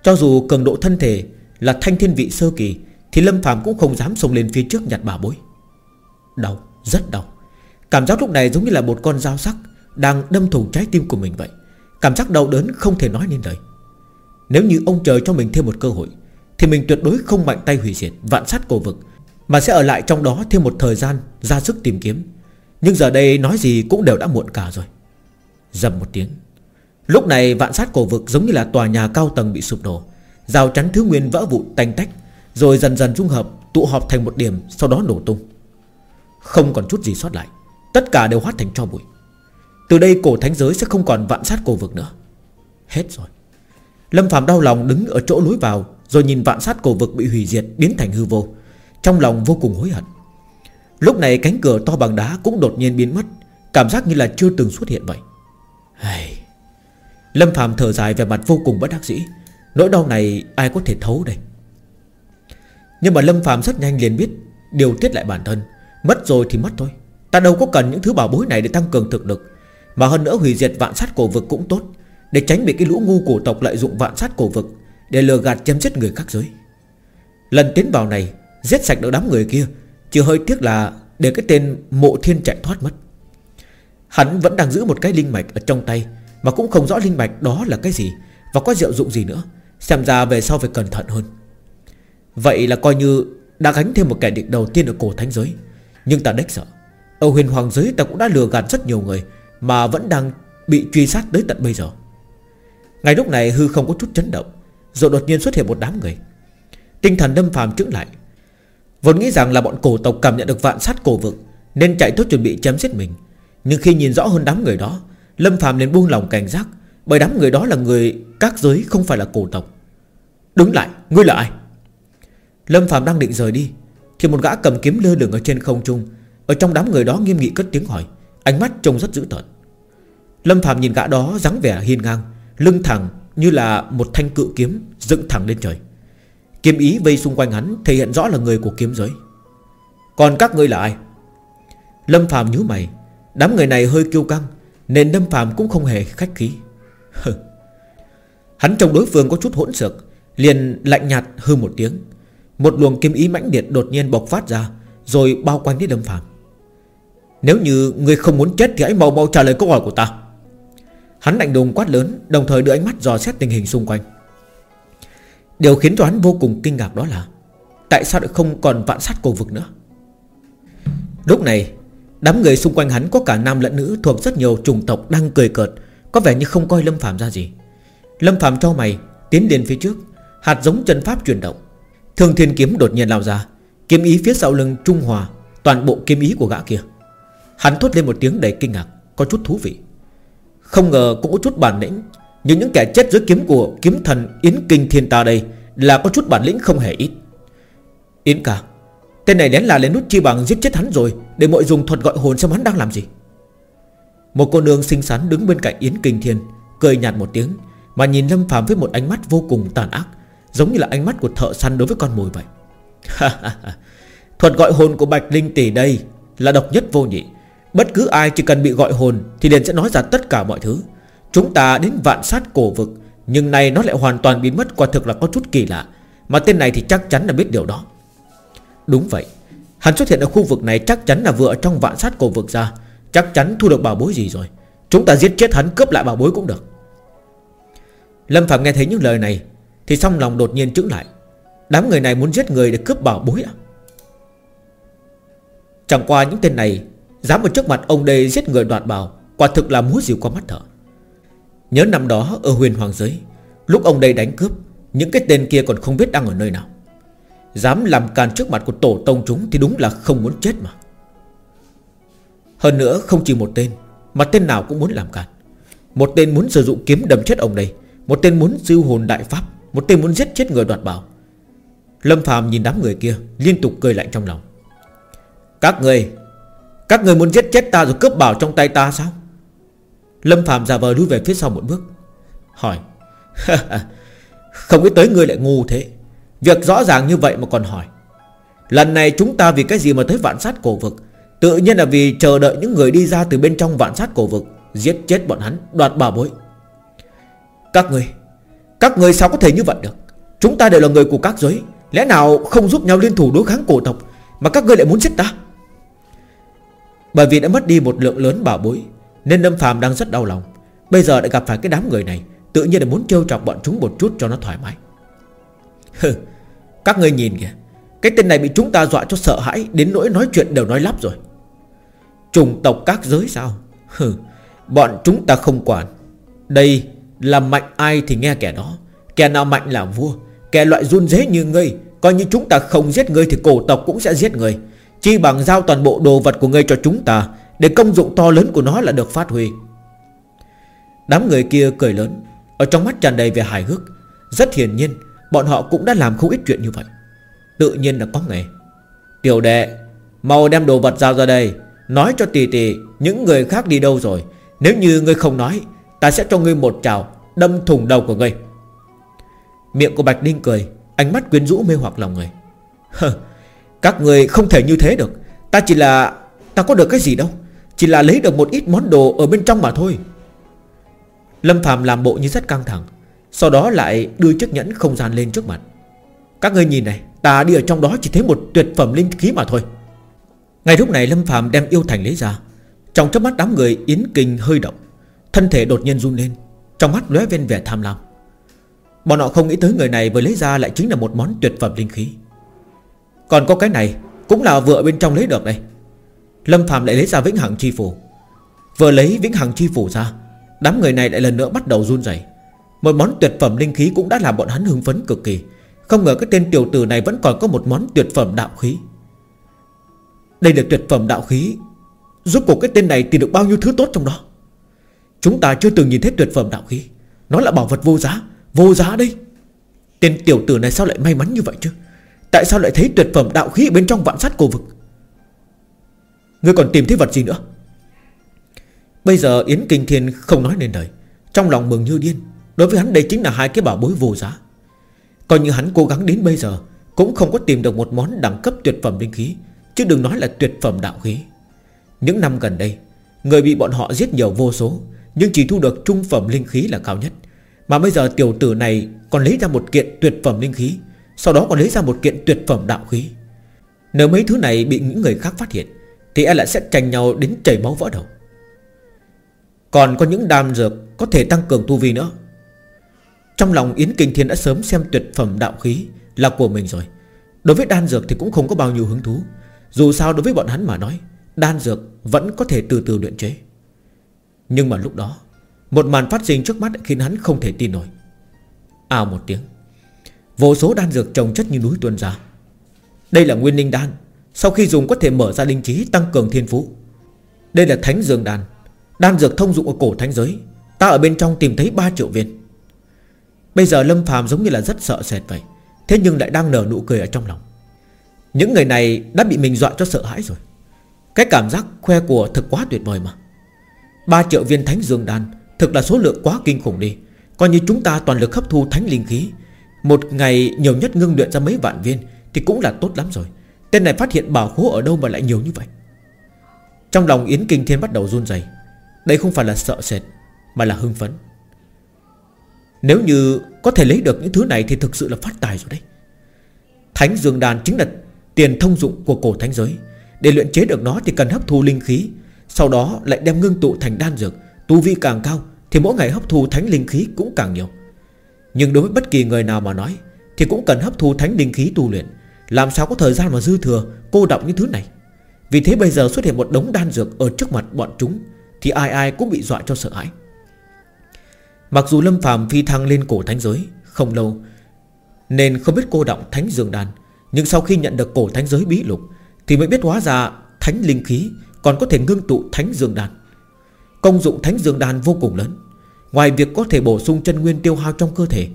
Cho dù cường độ thân thể Là thanh thiên vị sơ kỳ Thì Lâm Phạm cũng không dám xông lên phía trước nhặt bảo bối. Đau, rất đau. Cảm giác lúc này giống như là một con dao sắc Đang đâm thủng trái tim của mình vậy. Cảm giác đau đớn không thể nói nên lời. Nếu như ông trời cho mình thêm một cơ hội, Thì mình tuyệt đối không mạnh tay hủy diệt, Vạn sát cổ vực, Mà sẽ ở lại trong đó thêm một thời gian ra sức tìm kiếm. Nhưng giờ đây nói gì cũng đều đã muộn cả rồi. Dầm một tiếng. Lúc này vạn sát cổ vực giống như là tòa nhà cao tầng bị sụp đổ. Rào chắn thứ nguyên vỡ vụn tanh tách, Rồi dần dần dung hợp, Tụ họp thành một điểm, Sau đó nổ tung. Không còn chút gì sót lại. Tất cả đều hóa thành cho bụi. Từ đây cổ thánh giới sẽ không còn vạn sát cổ vực nữa. Hết rồi. Lâm Phạm đau lòng đứng ở chỗ lối vào, Rồi nhìn vạn sát cổ vực bị hủy diệt Biến thành hư vô. Trong lòng vô cùng hối hận. Lúc này cánh cửa to bằng đá cũng đột nhiên biến mất. Cảm giác như là chưa từng xuất hiện vậy. Hey. Lâm Phạm thở dài về mặt vô cùng bất đắc dĩ. Nỗi đau này ai có thể thấu đây? Nhưng mà Lâm Phạm rất nhanh liền biết Điều tiết lại bản thân. Mất rồi thì mất thôi. Ta đâu có cần những thứ bảo bối này để tăng cường thực lực. Mà hơn nữa hủy diệt vạn sát cổ vực cũng tốt, Để tránh bị cái lũ ngu cổ tộc lợi dụng vạn sát cổ vực Để lừa gạt chém giết người khác giới. Lần tiến vào này, Giết sạch được đám người kia, Chỉ hơi tiếc là Để cái tên mộ thiên chạy thoát mất. Hắn vẫn đang giữ một cái linh mạch ở trong tay, Mà cũng không rõ linh mạch đó là cái gì Và có diệu dụng gì nữa, Xem ra về sau phải cẩn thận hơn. Vậy là coi như đã gánh thêm một kẻ địch đầu tiên ở cổ thánh giới, Nhưng ta đếch sợ. Ở huyền hoàng giới ta cũng đã lừa gạt rất nhiều người Mà vẫn đang bị truy sát tới tận bây giờ. Ngay lúc này hư không có chút chấn động Rồi đột nhiên xuất hiện một đám người. Tinh thần đâm phàm trứng lại. Vốn nghĩ rằng là bọn cổ tộc cảm nhận được vạn sát cổ vực Nên chạy tốt chuẩn bị chém giết mình. Nhưng khi nhìn rõ hơn đám người đó Lâm Phạm liền buông lòng cảnh giác Bởi đám người đó là người các giới không phải là cổ tộc. Đứng lại, ngươi là ai? Lâm Phạm đang định rời đi Thì một gã cầm kiếm lơ lửng ở trên không trung ở trong đám người đó nghiêm nghị cất tiếng hỏi. Ánh mắt trông rất dữ tợn. Lâm Phạm nhìn gã đó dáng vẻ hiên ngang, Lưng thẳng như là một thanh cự kiếm Dựng thẳng lên trời. Kiếm ý vây xung quanh hắn Thể hiện rõ là người của kiếm giới. Còn các ngươi là ai? Lâm Phạm nhíu mày. Đám người này hơi kiêu căng, Nên Lâm Phạm cũng không hề khách khí. Hắn trong đối phương có chút hỗn xược, Liền lạnh nhạt hư một tiếng. Một luồng kiếm ý mãnh liệt đột nhiên bộc phát ra, Rồi bao quanh đến Lâm Phạm nếu như người không muốn chết Thì hãy mau mau trả lời câu hỏi của ta. Hắn lạnh đùng quát lớn, Đồng thời đưa ánh mắt dò xét tình hình xung quanh. Điều khiến cho hắn vô cùng kinh ngạc đó là, Tại sao lại không còn vạn sát cổ vực nữa? Lúc này, Đám người xung quanh hắn có cả nam lẫn nữ Thuộc rất nhiều chủng tộc đang cười cợt, Có vẻ như không coi Lâm Phạm ra gì. Lâm Phạm cho mày, tiến đến phía trước, Hạt giống chân pháp chuyển động. Thường thiên kiếm đột nhiên lao ra, Kiếm ý phía sau lưng trung hòa, Toàn bộ kiếm ý của gã kia. Hắn thốt lên một tiếng đầy kinh ngạc, Có chút thú vị. Không ngờ cũng có chút bản lĩnh, Nhưng những kẻ chết dưới kiếm của kiếm thần Yến Kinh Thiên Ta đây Là có chút bản lĩnh không hề ít. Yến ca, Tên này đến là lên nút chi bằng giết chết hắn rồi, Để mọi dùng thuật gọi hồn xem hắn đang làm gì. Một cô nương xinh xắn đứng bên cạnh Yến Kinh Thiên, Cười nhạt một tiếng, Mà nhìn Lâm Phạm với một ánh mắt vô cùng tàn ác, Giống như là ánh mắt của thợ săn đối với con mồi vậy. Thuật gọi hồn của Bạch Linh Tỷ đây Là độc nhất vô nhị Bất cứ ai chỉ cần bị gọi hồn Thì liền sẽ nói ra tất cả mọi thứ. Chúng ta đến vạn sát cổ vực, Nhưng nay nó lại hoàn toàn biến mất, Quả thực là có chút kỳ lạ. Mà tên này thì chắc chắn là biết điều đó. Đúng vậy, Hắn xuất hiện ở khu vực này chắc chắn là vừa ở trong vạn sát cổ vực ra. Chắc chắn thu được bảo bối gì rồi. Chúng ta giết chết hắn, cướp lại bảo bối cũng được. Lâm Phạm nghe thấy những lời này Thì xong lòng đột nhiên chững lại. Đám người này muốn giết người để cướp bảo bối à Chẳng qua những tên này Dám ở trước mặt ông đây giết người đoạt bảo, Quả thực là múa dìu qua mắt thở Nhớ năm đó ở huyền hoàng giới, Lúc ông đây đánh cướp, Những cái tên kia còn không biết đang ở nơi nào. Dám làm càn trước mặt của tổ tông chúng Thì đúng là không muốn chết mà. Hơn nữa không chỉ một tên, Mà tên nào cũng muốn làm càn. Một tên muốn sử dụng kiếm đâm chết ông đây, Một tên muốn siêu hồn đại pháp, Một tên muốn giết chết người đoạt bảo. Lâm Phạm nhìn đám người kia, Liên tục cười lạnh trong lòng. Các người các người muốn giết chết ta rồi cướp bảo trong tay ta sao? Lâm Phạm giả vờ lui về phía sau một bước, Hỏi, Không biết tới người lại ngu thế. Việc rõ ràng như vậy mà còn hỏi, Lần này chúng ta vì cái gì mà tới vạn sát cổ vực? Tự nhiên là vì chờ đợi những người đi ra từ bên trong vạn sát cổ vực, Giết chết bọn hắn, Đoạt bảo bối. Các người Các người sao có thể như vậy được? Chúng ta đều là người của các giới, Lẽ nào không giúp nhau liên thủ đối kháng cổ tộc Mà các ngươi lại muốn giết ta? Bởi vì đã mất đi một lượng lớn bảo bối, Nên Lâm Phàm đang rất đau lòng. Bây giờ đã gặp phải cái đám người này, Tự nhiên là muốn trêu chọc bọn chúng một chút cho nó thoải mái. Hừ, Các ngươi nhìn kìa, Cái tên này bị chúng ta dọa cho sợ hãi, Đến nỗi nói chuyện đều nói lắp rồi. Trùng tộc các giới sao? Hừ, Bọn chúng ta không quản. Đây là mạnh ai thì nghe kẻ đó. Kẻ nào mạnh là vua, Kẻ loại run dế như ngươi, Coi như chúng ta không giết ngươi thì cổ tộc cũng sẽ giết ngươi Chi bằng giao toàn bộ đồ vật của ngươi cho chúng ta, Để công dụng to lớn của nó là được phát huy. Đám người kia cười lớn, Ở trong mắt tràn đầy vẻ hài hước. Rất hiển nhiên, Bọn họ cũng đã làm không ít chuyện như vậy. Tự nhiên là có nghề. Tiểu đệ, Mau đem đồ vật giao ra đây. Nói cho tỷ tỷ Những người khác đi đâu rồi? Nếu như ngươi không nói, Ta sẽ cho ngươi một trào Đâm thủng đầu của ngươi. Miệng của Bạch Đinh cười, Ánh mắt quyến rũ mê hoặc lòng người. Các người không thể như thế được. Ta chỉ là, Ta có được cái gì đâu. Chỉ là lấy được một ít món đồ ở bên trong mà thôi. Lâm Phạm làm bộ như rất căng thẳng, Sau đó lại đưa chiếc nhẫn không gian lên trước mặt. Các người nhìn này, Ta đi ở trong đó chỉ thấy một tuyệt phẩm linh khí mà thôi. Ngay lúc này Lâm Phạm đem yêu thành lấy ra. Trong chớp mắt đám người yến kinh hơi động, Thân thể đột nhiên run lên, Trong mắt lóe ven vẻ tham lam. Bọn họ không nghĩ tới người này vừa lấy ra lại chính là một món tuyệt phẩm linh khí. Còn có cái này Cũng là vừa bên trong lấy được đây. Lâm Phạm lại lấy ra vĩnh hằng chi phủ. Vừa lấy vĩnh hằng chi phủ ra, Đám người này lại lần nữa bắt đầu run rẩy. Một món tuyệt phẩm linh khí cũng đã làm bọn hắn hưng phấn cực kỳ. Không ngờ cái tên tiểu tử này vẫn còn có một món tuyệt phẩm đạo khí. Đây là tuyệt phẩm đạo khí. Rốt cuộc cái tên này tìm được bao nhiêu thứ tốt trong đó? Chúng ta chưa từng nhìn thấy tuyệt phẩm đạo khí. Nó là bảo vật vô giá Vô giá đây. Tên tiểu tử này sao lại may mắn như vậy chứ? Tại sao lại thấy tuyệt phẩm đạo khí bên trong vạn sát cổ vực? Ngươi còn tìm thấy vật gì nữa? Bây giờ Yến Kinh Thiên không nói nên lời. Trong lòng mừng như điên. Đối với hắn, đây chính là hai cái bảo bối vô giá. Coi như hắn cố gắng đến bây giờ, Cũng không có tìm được một món đẳng cấp tuyệt phẩm linh khí, Chứ đừng nói là tuyệt phẩm đạo khí. Những năm gần đây, Người bị bọn họ giết nhiều vô số, Nhưng chỉ thu được trung phẩm linh khí là cao nhất. Mà bây giờ tiểu tử này Còn lấy ra một kiện tuyệt phẩm linh khí sau đó còn lấy ra một kiện tuyệt phẩm đạo khí. Nếu mấy thứ này bị những người khác phát hiện, Thì e lại sẽ tranh nhau đến chảy máu vỡ đầu. Còn có những đam dược Có thể tăng cường tu vi nữa. Trong lòng Yến Kinh Thiên đã sớm xem tuyệt phẩm đạo khí Là của mình rồi. Đối với đan dược thì cũng không có bao nhiêu hứng thú. Dù sao đối với bọn hắn mà nói, Đan dược vẫn có thể từ từ luyện chế. Nhưng mà lúc đó, Một màn phát sinh trước mắt khiến hắn không thể tin nổi. Ào một tiếng. Vô số đan dược trồng chất như núi tuôn ra. Đây là nguyên linh đan. Sau khi dùng có thể mở ra linh trí, tăng cường thiên phú. Đây là thánh dương đan. Đan dược thông dụng ở cổ thánh giới. Ta ở bên trong tìm thấy 3 triệu viên. Bây giờ Lâm phàm giống như là rất sợ sệt vậy. Thế nhưng lại đang nở nụ cười ở trong lòng. Những người này đã bị mình dọa cho sợ hãi rồi. Cái cảm giác khoe của thực quá tuyệt vời mà. 3 triệu viên thánh dương đan Thực là số lượng quá kinh khủng đi. Coi như chúng ta toàn lực hấp thu thánh linh khí một ngày nhiều nhất ngưng luyện ra mấy vạn viên Thì cũng là tốt lắm rồi. Tên này phát hiện bảo khố ở đâu mà lại nhiều như vậy? Trong lòng Yến Kinh Thiên bắt đầu run rẩy. Đây không phải là sợ sệt, Mà là hưng phấn. Nếu như có thể lấy được những thứ này Thì thực sự là phát tài rồi đấy. Thánh dương đàn chính là tiền thông dụng của cổ thánh giới. Để luyện chế được nó thì cần hấp thu linh khí, Sau đó lại đem ngưng tụ thành đan dược. Tu vi càng cao Thì mỗi ngày hấp thu thánh linh khí cũng càng nhiều. Nhưng đối với bất kỳ người nào mà nói, Thì cũng cần hấp thu thánh linh khí tu luyện. Làm sao có thời gian mà dư thừa, Cô đọng những thứ này? Vì thế bây giờ xuất hiện một đống đan dược Ở trước mặt bọn chúng, thì ai ai cũng bị dọa cho sợ hãi. Mặc dù Lâm phàm phi thăng lên cổ thánh giới, Không lâu, Nên không biết cô động thánh dương đan. Nhưng sau khi nhận được cổ thánh giới bí lục, Thì mới biết hóa ra thánh linh khí Còn có thể ngưng tụ thánh dương đan. Công dụng thánh dương đan vô cùng lớn. Ngoài việc có thể bổ sung chân nguyên tiêu hao trong cơ thể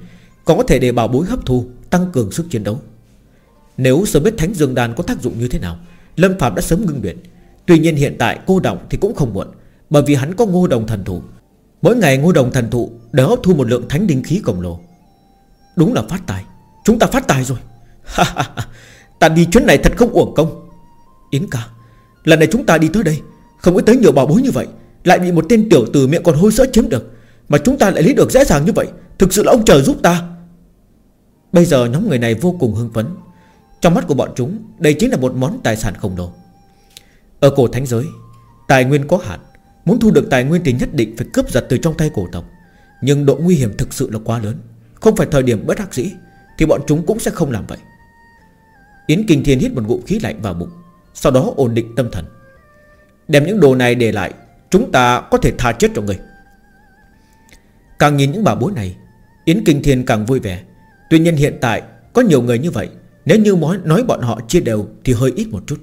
Còn có thể để bảo bối hấp thu, Tăng cường sức chiến đấu. Nếu sớm biết thánh dương đan có tác dụng như thế nào, Lâm Phạm đã sớm ngưng luyện. Tuy nhiên hiện tại cô động thì cũng không muộn, Bởi vì hắn có ngô đồng thần thụ. Mỗi ngày ngô đồng thần thụ đều hấp thu một lượng thánh đinh khí khổng lồ. Đúng là phát tài. Chúng ta phát tài rồi. Ta đi chuyến này thật không uổng công. Yến ca, Lần này chúng ta đi tới đây, Không có tới nhiều bảo bối như vậy, Lại bị một tên tiểu tử miệng còn hôi sữa chiếm được. Mà chúng ta lại lấy được dễ dàng như vậy. Thực sự là ông trời giúp ta. Bây giờ nhóm người này vô cùng hưng phấn. Trong mắt của bọn chúng, Đây chính là một món tài sản khổng lồ. Ở cổ thánh giới, Tài nguyên có hạn. Muốn thu được tài nguyên thì nhất định phải cướp giật từ trong tay cổ tộc. Nhưng độ nguy hiểm thực sự là quá lớn. Không phải thời điểm bất đắc dĩ, Thì bọn chúng cũng sẽ không làm vậy. Yến Kinh Thiên hít một ngụm khí lạnh vào bụng, Sau đó ổn định tâm thần. Đem những đồ này để lại, Chúng ta có thể tha chết cho người. Càng nhìn những bà bối này, Yến Kinh Thiên càng vui vẻ. Tuy nhiên hiện tại, có nhiều người như vậy, Nếu như nói bọn họ chia đều Thì hơi ít một chút.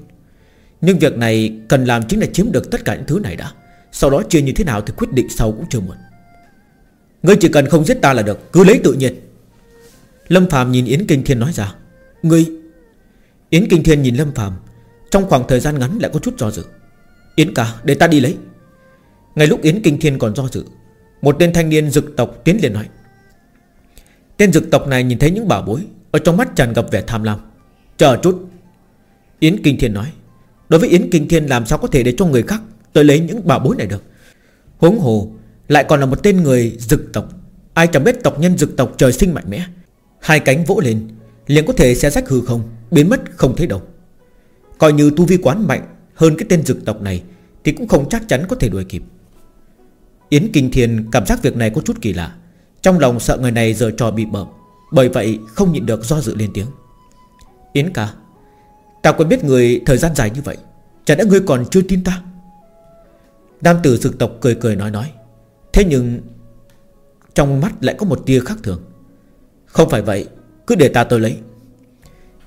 Nhưng việc này cần làm chính là chiếm được tất cả những thứ này đã. Sau đó chia như thế nào thì quyết định sau cũng chưa muộn. Ngươi chỉ cần không giết ta là được, Cứ lấy tự nhiên. Lâm Phạm nhìn Yến Kinh Thiên nói ra, Ngươi? Yến Kinh Thiên nhìn Lâm Phạm Trong khoảng thời gian ngắn lại có chút do dự. Yến ca, để ta đi lấy. Ngay lúc Yến Kinh Thiên còn do dự một tên thanh niên dực tộc tiến liền nói Tên dực tộc này nhìn thấy những bảo bối, Ở trong mắt tràn ngập vẻ tham lam. Chờ chút. Yến Kinh Thiên nói, Đối với Yến Kinh Thiên làm sao có thể để cho người khác Tới lấy những bảo bối này được? Huống hồ, lại còn là một tên người dực tộc. Ai chẳng biết tộc nhân dực tộc trời sinh mạnh mẽ. Hai cánh vỗ lên, liền có thể xé rách hư không, Biến mất không thấy đâu Coi như tu vi quán mạnh hơn cái tên dực tộc này, Thì cũng không chắc chắn có thể đuổi kịp. Yến Kinh Thiên cảm giác việc này có chút kỳ lạ. Trong lòng sợ người này giờ trò bị bợm, Bởi vậy không nhịn được do dự lên tiếng. Yến ca, Ta quen biết người thời gian dài như vậy, Chẳng lẽ ngươi còn chưa tin ta? Nam tử dực tộc cười cười nói nói. Thế nhưng Trong mắt lại có một tia khác thường. Không phải vậy, Cứ để ta tôi lấy.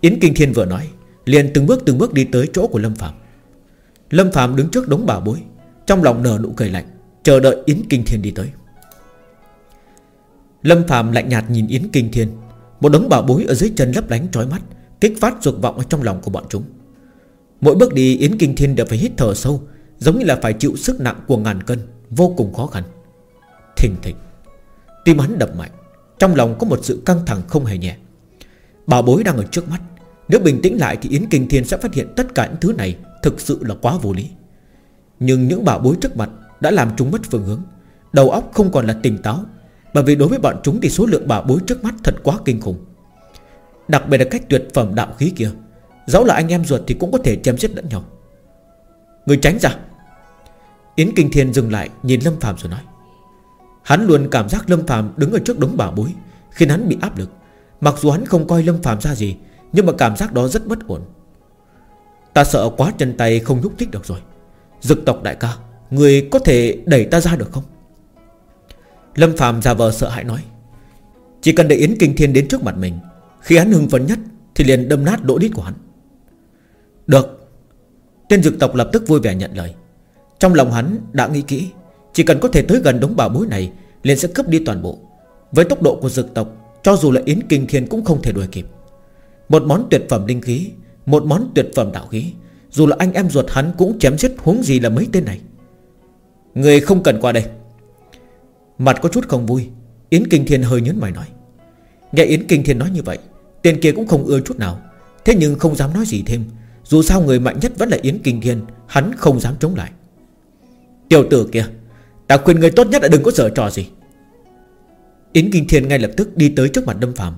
Yến Kinh Thiên vừa nói, Liền từng bước từng bước đi tới chỗ của Lâm Phạm Lâm Phạm đứng trước đống bà bối, Trong lòng nở nụ cười lạnh. Chờ đợi Yến Kinh Thiên đi tới. Lâm Phạm lạnh nhạt nhìn Yến Kinh Thiên. Một đống bảo bối ở dưới chân lấp lánh trói mắt, Kích phát dục vọng ở trong lòng của bọn chúng. Mỗi bước đi, Yến Kinh Thiên đều phải hít thở sâu, Giống như là phải chịu sức nặng của ngàn cân, Vô cùng khó khăn. Thình thịch. Tim hắn đập mạnh, Trong lòng có một sự căng thẳng không hề nhẹ. Bảo bối đang ở trước mắt, Nếu bình tĩnh lại thì Yến Kinh Thiên sẽ phát hiện tất cả những thứ này Thực sự là quá vô lý. Nhưng những bảo bối trước mặt đã làm chúng mất phương hướng. Đầu óc không còn là tỉnh táo, Bởi vì đối với bọn chúng thì số lượng bảo bối trước mắt thật quá kinh khủng. Đặc biệt là cách tuyệt phẩm đạo khí kia, Dẫu là anh em ruột thì cũng có thể chém giết lẫn nhau. Người tránh ra. Yến Kinh Thiên dừng lại, nhìn Lâm Phạm rồi nói. Hắn luôn cảm giác Lâm Phạm đứng ở trước đống bảo bối, Khiến hắn bị áp lực. Mặc dù hắn không coi Lâm Phạm ra gì, Nhưng mà cảm giác đó rất bất ổn. Ta sợ quá chân tay không nhúc thích được rồi. Dực tộc đại ca Người có thể đẩy ta ra được không? Lâm Phạm giả vờ sợ hãi nói. Chỉ cần để Yến Kinh Thiên đến trước mặt mình, Khi hắn hưng phấn nhất Thì liền đâm nát lỗ đít của hắn. Được. Tên dược tộc lập tức vui vẻ nhận lời. Trong lòng hắn đã nghĩ kỹ, Chỉ cần có thể tới gần đống bảo bối này, liền sẽ cướp đi toàn bộ. Với tốc độ của dược tộc, Cho dù là Yến Kinh Thiên cũng không thể đuổi kịp. Một món tuyệt phẩm linh khí, Một món tuyệt phẩm đạo khí, Dù là anh em ruột hắn cũng chém giết huống gì là mấy tên này. Người không cần qua đây. Mặt có chút không vui, Yến Kinh Thiên hơi nhấn mày nói. Nghe Yến Kinh Thiên nói như vậy, Tên kia cũng không ưa chút nào. Thế nhưng không dám nói gì thêm. Dù sao người mạnh nhất vẫn là Yến Kinh Thiên, Hắn không dám chống lại. Tiểu tử kia, Ta khuyên người tốt nhất là đừng có sợ trò gì. Yến Kinh Thiên ngay lập tức đi tới trước mặt Lâm Phạm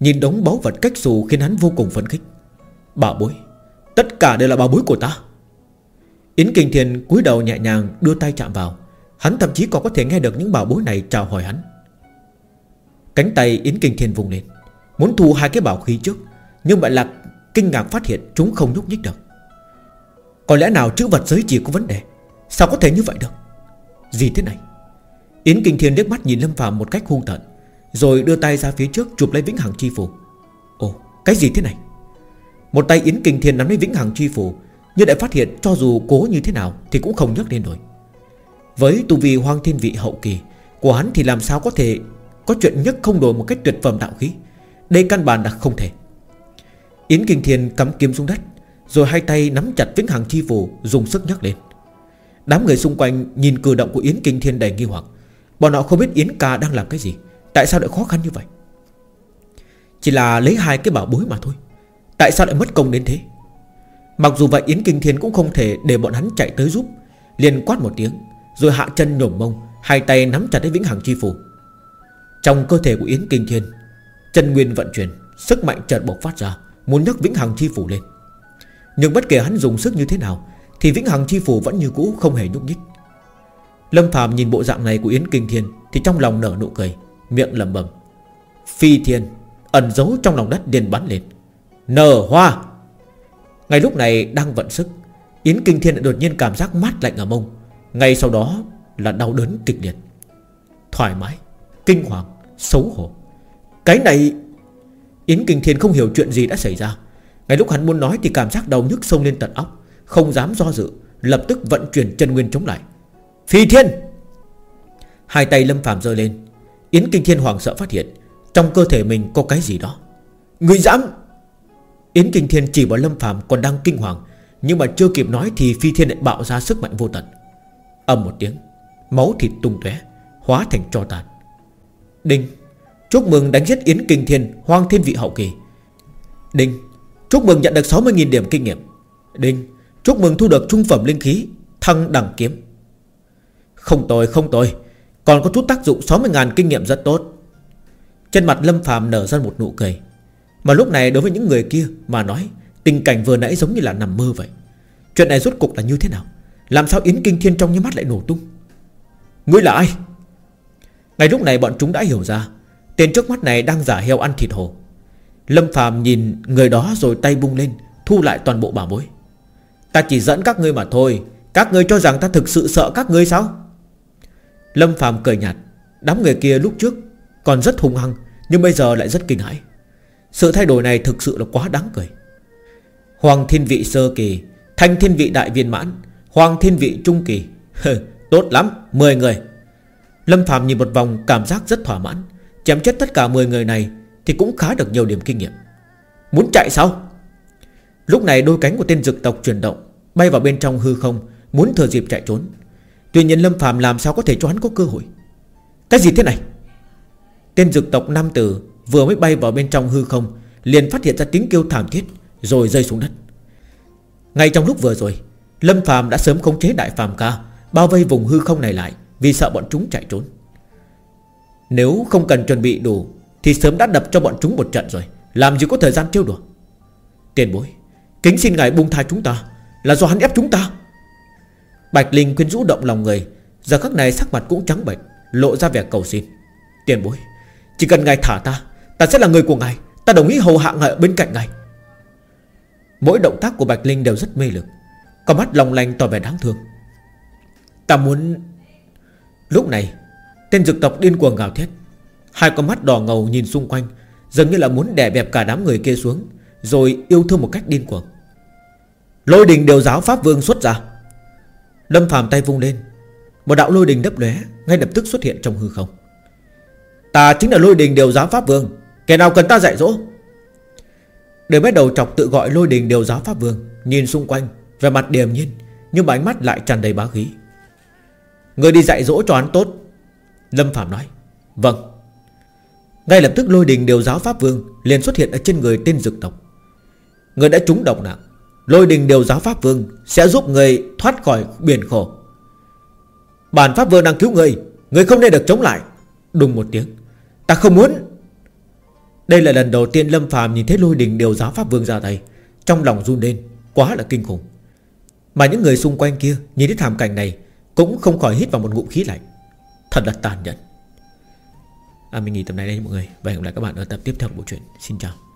Nhìn đống báu vật cách xù khiến hắn vô cùng phấn khích. Bảo bối, Tất cả đều là bảo bối của ta. Yến Kinh Thiên cúi đầu nhẹ nhàng đưa tay chạm vào. Hắn thậm chí còn có thể nghe được những bảo bối này chào hỏi hắn. Cánh tay Yến Kinh Thiên vùng lên. Muốn thu hai cái bảo khí trước, Nhưng lại Lạc kinh ngạc phát hiện chúng không nhúc nhích được. Có lẽ nào chữ vật giới chỉ có vấn đề? Sao có thể như vậy được? Gì thế này? Yến Kinh Thiên liếc mắt nhìn Lâm Phạm một cách hung tận Rồi đưa tay ra phía trước chụp lấy Vĩnh Hằng Chi Phù. Ồ, cái gì thế này? Một tay Yến Kinh Thiên nắm lấy Vĩnh Hằng Chi Phù nhưng lại phát hiện cho dù cố như thế nào Thì cũng không nhắc lên nổi. Với tu vi hoang thiên vị hậu kỳ, Của hắn thì làm sao có thể Có chuyện nhấc không đổi một cách tuyệt phẩm đạo khí? Đây căn bản là không thể. Yến Kinh Thiên cắm kiếm xuống đất, Rồi hai tay nắm chặt vĩnh hằng chi phù, Dùng sức nhắc lên. Đám người xung quanh nhìn cử động của Yến Kinh Thiên đầy nghi hoặc. Bọn họ không biết Yến ca đang làm cái gì, Tại sao lại khó khăn như vậy? Chỉ là lấy hai cái bảo bối mà thôi. Tại sao lại mất công đến thế? Mặc dù vậy Yến Kinh Thiên cũng không thể Để bọn hắn chạy tới giúp. Liền quát một tiếng, Rồi hạ chân nhổm mông, Hai tay nắm chặt lấy vĩnh hằng chi phù Trong cơ thể của Yến Kinh Thiên, Chân nguyên vận chuyển, Sức mạnh chợt bộc phát ra, Muốn nhấc vĩnh hằng chi phù lên. Nhưng bất kể hắn dùng sức như thế nào, Thì vĩnh hằng chi phù vẫn như cũ không hề nhúc nhích. Lâm Phạm nhìn bộ dạng này của Yến Kinh Thiên Thì trong lòng nở nụ cười, Miệng lầm bầm Phi thiên, Ẩn giấu trong lòng đất điên bắn lên. Nở hoa! Ngay lúc này đang vận sức, Yến Kinh Thiên đột nhiên cảm giác mát lạnh ở mông. Ngay sau đó là đau đớn kịch liệt. Thoải mái, Kinh hoàng, Xấu hổ. Cái này, Yến Kinh Thiên không hiểu chuyện gì đã xảy ra. Ngay lúc hắn muốn nói thì cảm giác đau nhức sông lên tận óc, Không dám do dự, Lập tức vận chuyển chân nguyên chống lại. Phi thiên! Hai tay Lâm Phạm giơ lên. Yến Kinh Thiên hoàng sợ phát hiện Trong cơ thể mình có cái gì đó. Người dám Yến Kinh Thiên chỉ vào Lâm Phạm còn đang kinh hoàng, Nhưng mà chưa kịp nói thì Phi Thiên lại bạo ra sức mạnh vô tận. Âm một tiếng, Máu thịt tung tóe, Hóa thành tro tàn. Đinh, Chúc mừng đánh giết Yến Kinh Thiên, Hoang Thiên Vị Hậu Kỳ. Đinh, Chúc mừng nhận được 60.000 điểm kinh nghiệm. Đinh, Chúc mừng thu được trung phẩm linh khí, Thăng đẳng kiếm. Không tồi không tồi, Còn có chút tác dụng 60.000 kinh nghiệm rất tốt. Trên mặt Lâm Phạm nở ra một nụ cười. Mà lúc này đối với những người kia Mà nói, Tình cảnh vừa nãy giống như là nằm mơ vậy. Chuyện này rốt cục là như thế nào? Làm sao Yến Kinh Thiên trong như mắt lại nổ tung? Ngươi là ai? Ngay lúc này bọn chúng đã hiểu ra, Tên trước mắt này đang giả heo ăn thịt hồ. Lâm Phạm nhìn người đó rồi tay bung lên, Thu lại toàn bộ bảo bối. Ta chỉ dẫn các ngươi mà thôi, Các ngươi cho rằng ta thực sự sợ các ngươi sao? Lâm Phạm cười nhạt, Đám người kia lúc trước Còn rất hung hăng, Nhưng bây giờ lại rất kinh hãi. Sự thay đổi này thực sự là quá đáng cười. Hoàng thiên vị sơ kỳ, Thanh thiên vị đại viên mãn, Hoàng thiên vị trung kỳ Tốt lắm 10 người. Lâm Phạm nhìn một vòng, cảm giác rất thỏa mãn. Chém chết tất cả 10 người này Thì cũng khá được nhiều điểm kinh nghiệm. Muốn chạy sao? Lúc này đôi cánh của tên dực tộc chuyển động, Bay vào bên trong hư không, Muốn thừa dịp chạy trốn. Tuy nhiên Lâm Phạm làm sao có thể cho hắn có cơ hội? Cái gì thế này? Tên dực tộc Nam Tử Vừa mới bay vào bên trong hư không, Liền phát hiện ra tiếng kêu thảm thiết, Rồi rơi xuống đất. Ngay trong lúc vừa rồi, Lâm Phạm đã sớm khống chế đại phàm ca, Bao vây vùng hư không này lại Vì sợ bọn chúng chạy trốn. Nếu không cần chuẩn bị đủ, Thì sớm đã đập cho bọn chúng một trận rồi, Làm gì có thời gian trêu đùa. Tiền bối, Kính xin ngài buông tha chúng ta, Là do hắn ép chúng ta. Bạch Linh khuyên rũ động lòng người, Giờ các này sắc mặt cũng trắng bệch, Lộ ra vẻ cầu xin. Tiền bối, Chỉ cần ngài thả ta Ta sẽ là người của ngài. Ta đồng ý hầu hạ ngài ở bên cạnh ngài. Mỗi động tác của Bạch Linh đều rất mê lực. Có mắt lòng lành tỏ vẻ đáng thương. Ta muốn, Lúc này, Tên dực tộc điên cuồng gào thét. Hai con mắt đỏ ngầu nhìn xung quanh, Dường như là muốn đè bẹp cả đám người kia xuống, Rồi yêu thương một cách điên cuồng. Lôi đình đều giáo Pháp Vương xuất ra. Lâm phàm tay vung lên. Một đạo lôi đình đấp lóe, Ngay lập tức xuất hiện trong hư không. Ta chính là lôi đình đều giáo Pháp Vương. Kẻ nào cần ta dạy dỗ? Để bắt đầu chọc tự gọi lôi đình đều giáo Pháp Vương, Nhìn xung quanh Về mặt điềm nhiên, Nhưng mà ánh mắt lại tràn đầy bá khí. Người đi dạy dỗ cho hắn tốt, Lâm Phạm nói. Vâng. Ngay lập tức lôi đình điều giáo Pháp Vương liền xuất hiện ở trên người tên dực tộc. Người đã trúng độc nặng Lôi đình điều giáo Pháp Vương Sẽ giúp người thoát khỏi biển khổ. Bản Pháp Vương đang cứu người Người không nên được chống lại. Đùng một tiếng, Ta không muốn đây là lần đầu tiên Lâm Phạm nhìn thấy lôi đình điều giáo Pháp Vương ra tay. Trong lòng run lên Quá là kinh khủng. Mà những người xung quanh kia Nhìn thấy thảm cảnh này Cũng không khỏi hít vào một ngụm khí lạnh. Thật là tàn nhẫn. À, Mình nghỉ tập này đây mọi người. Và hẹn gặp lại các bạn ở tập tiếp theo của bộ truyện. Xin chào.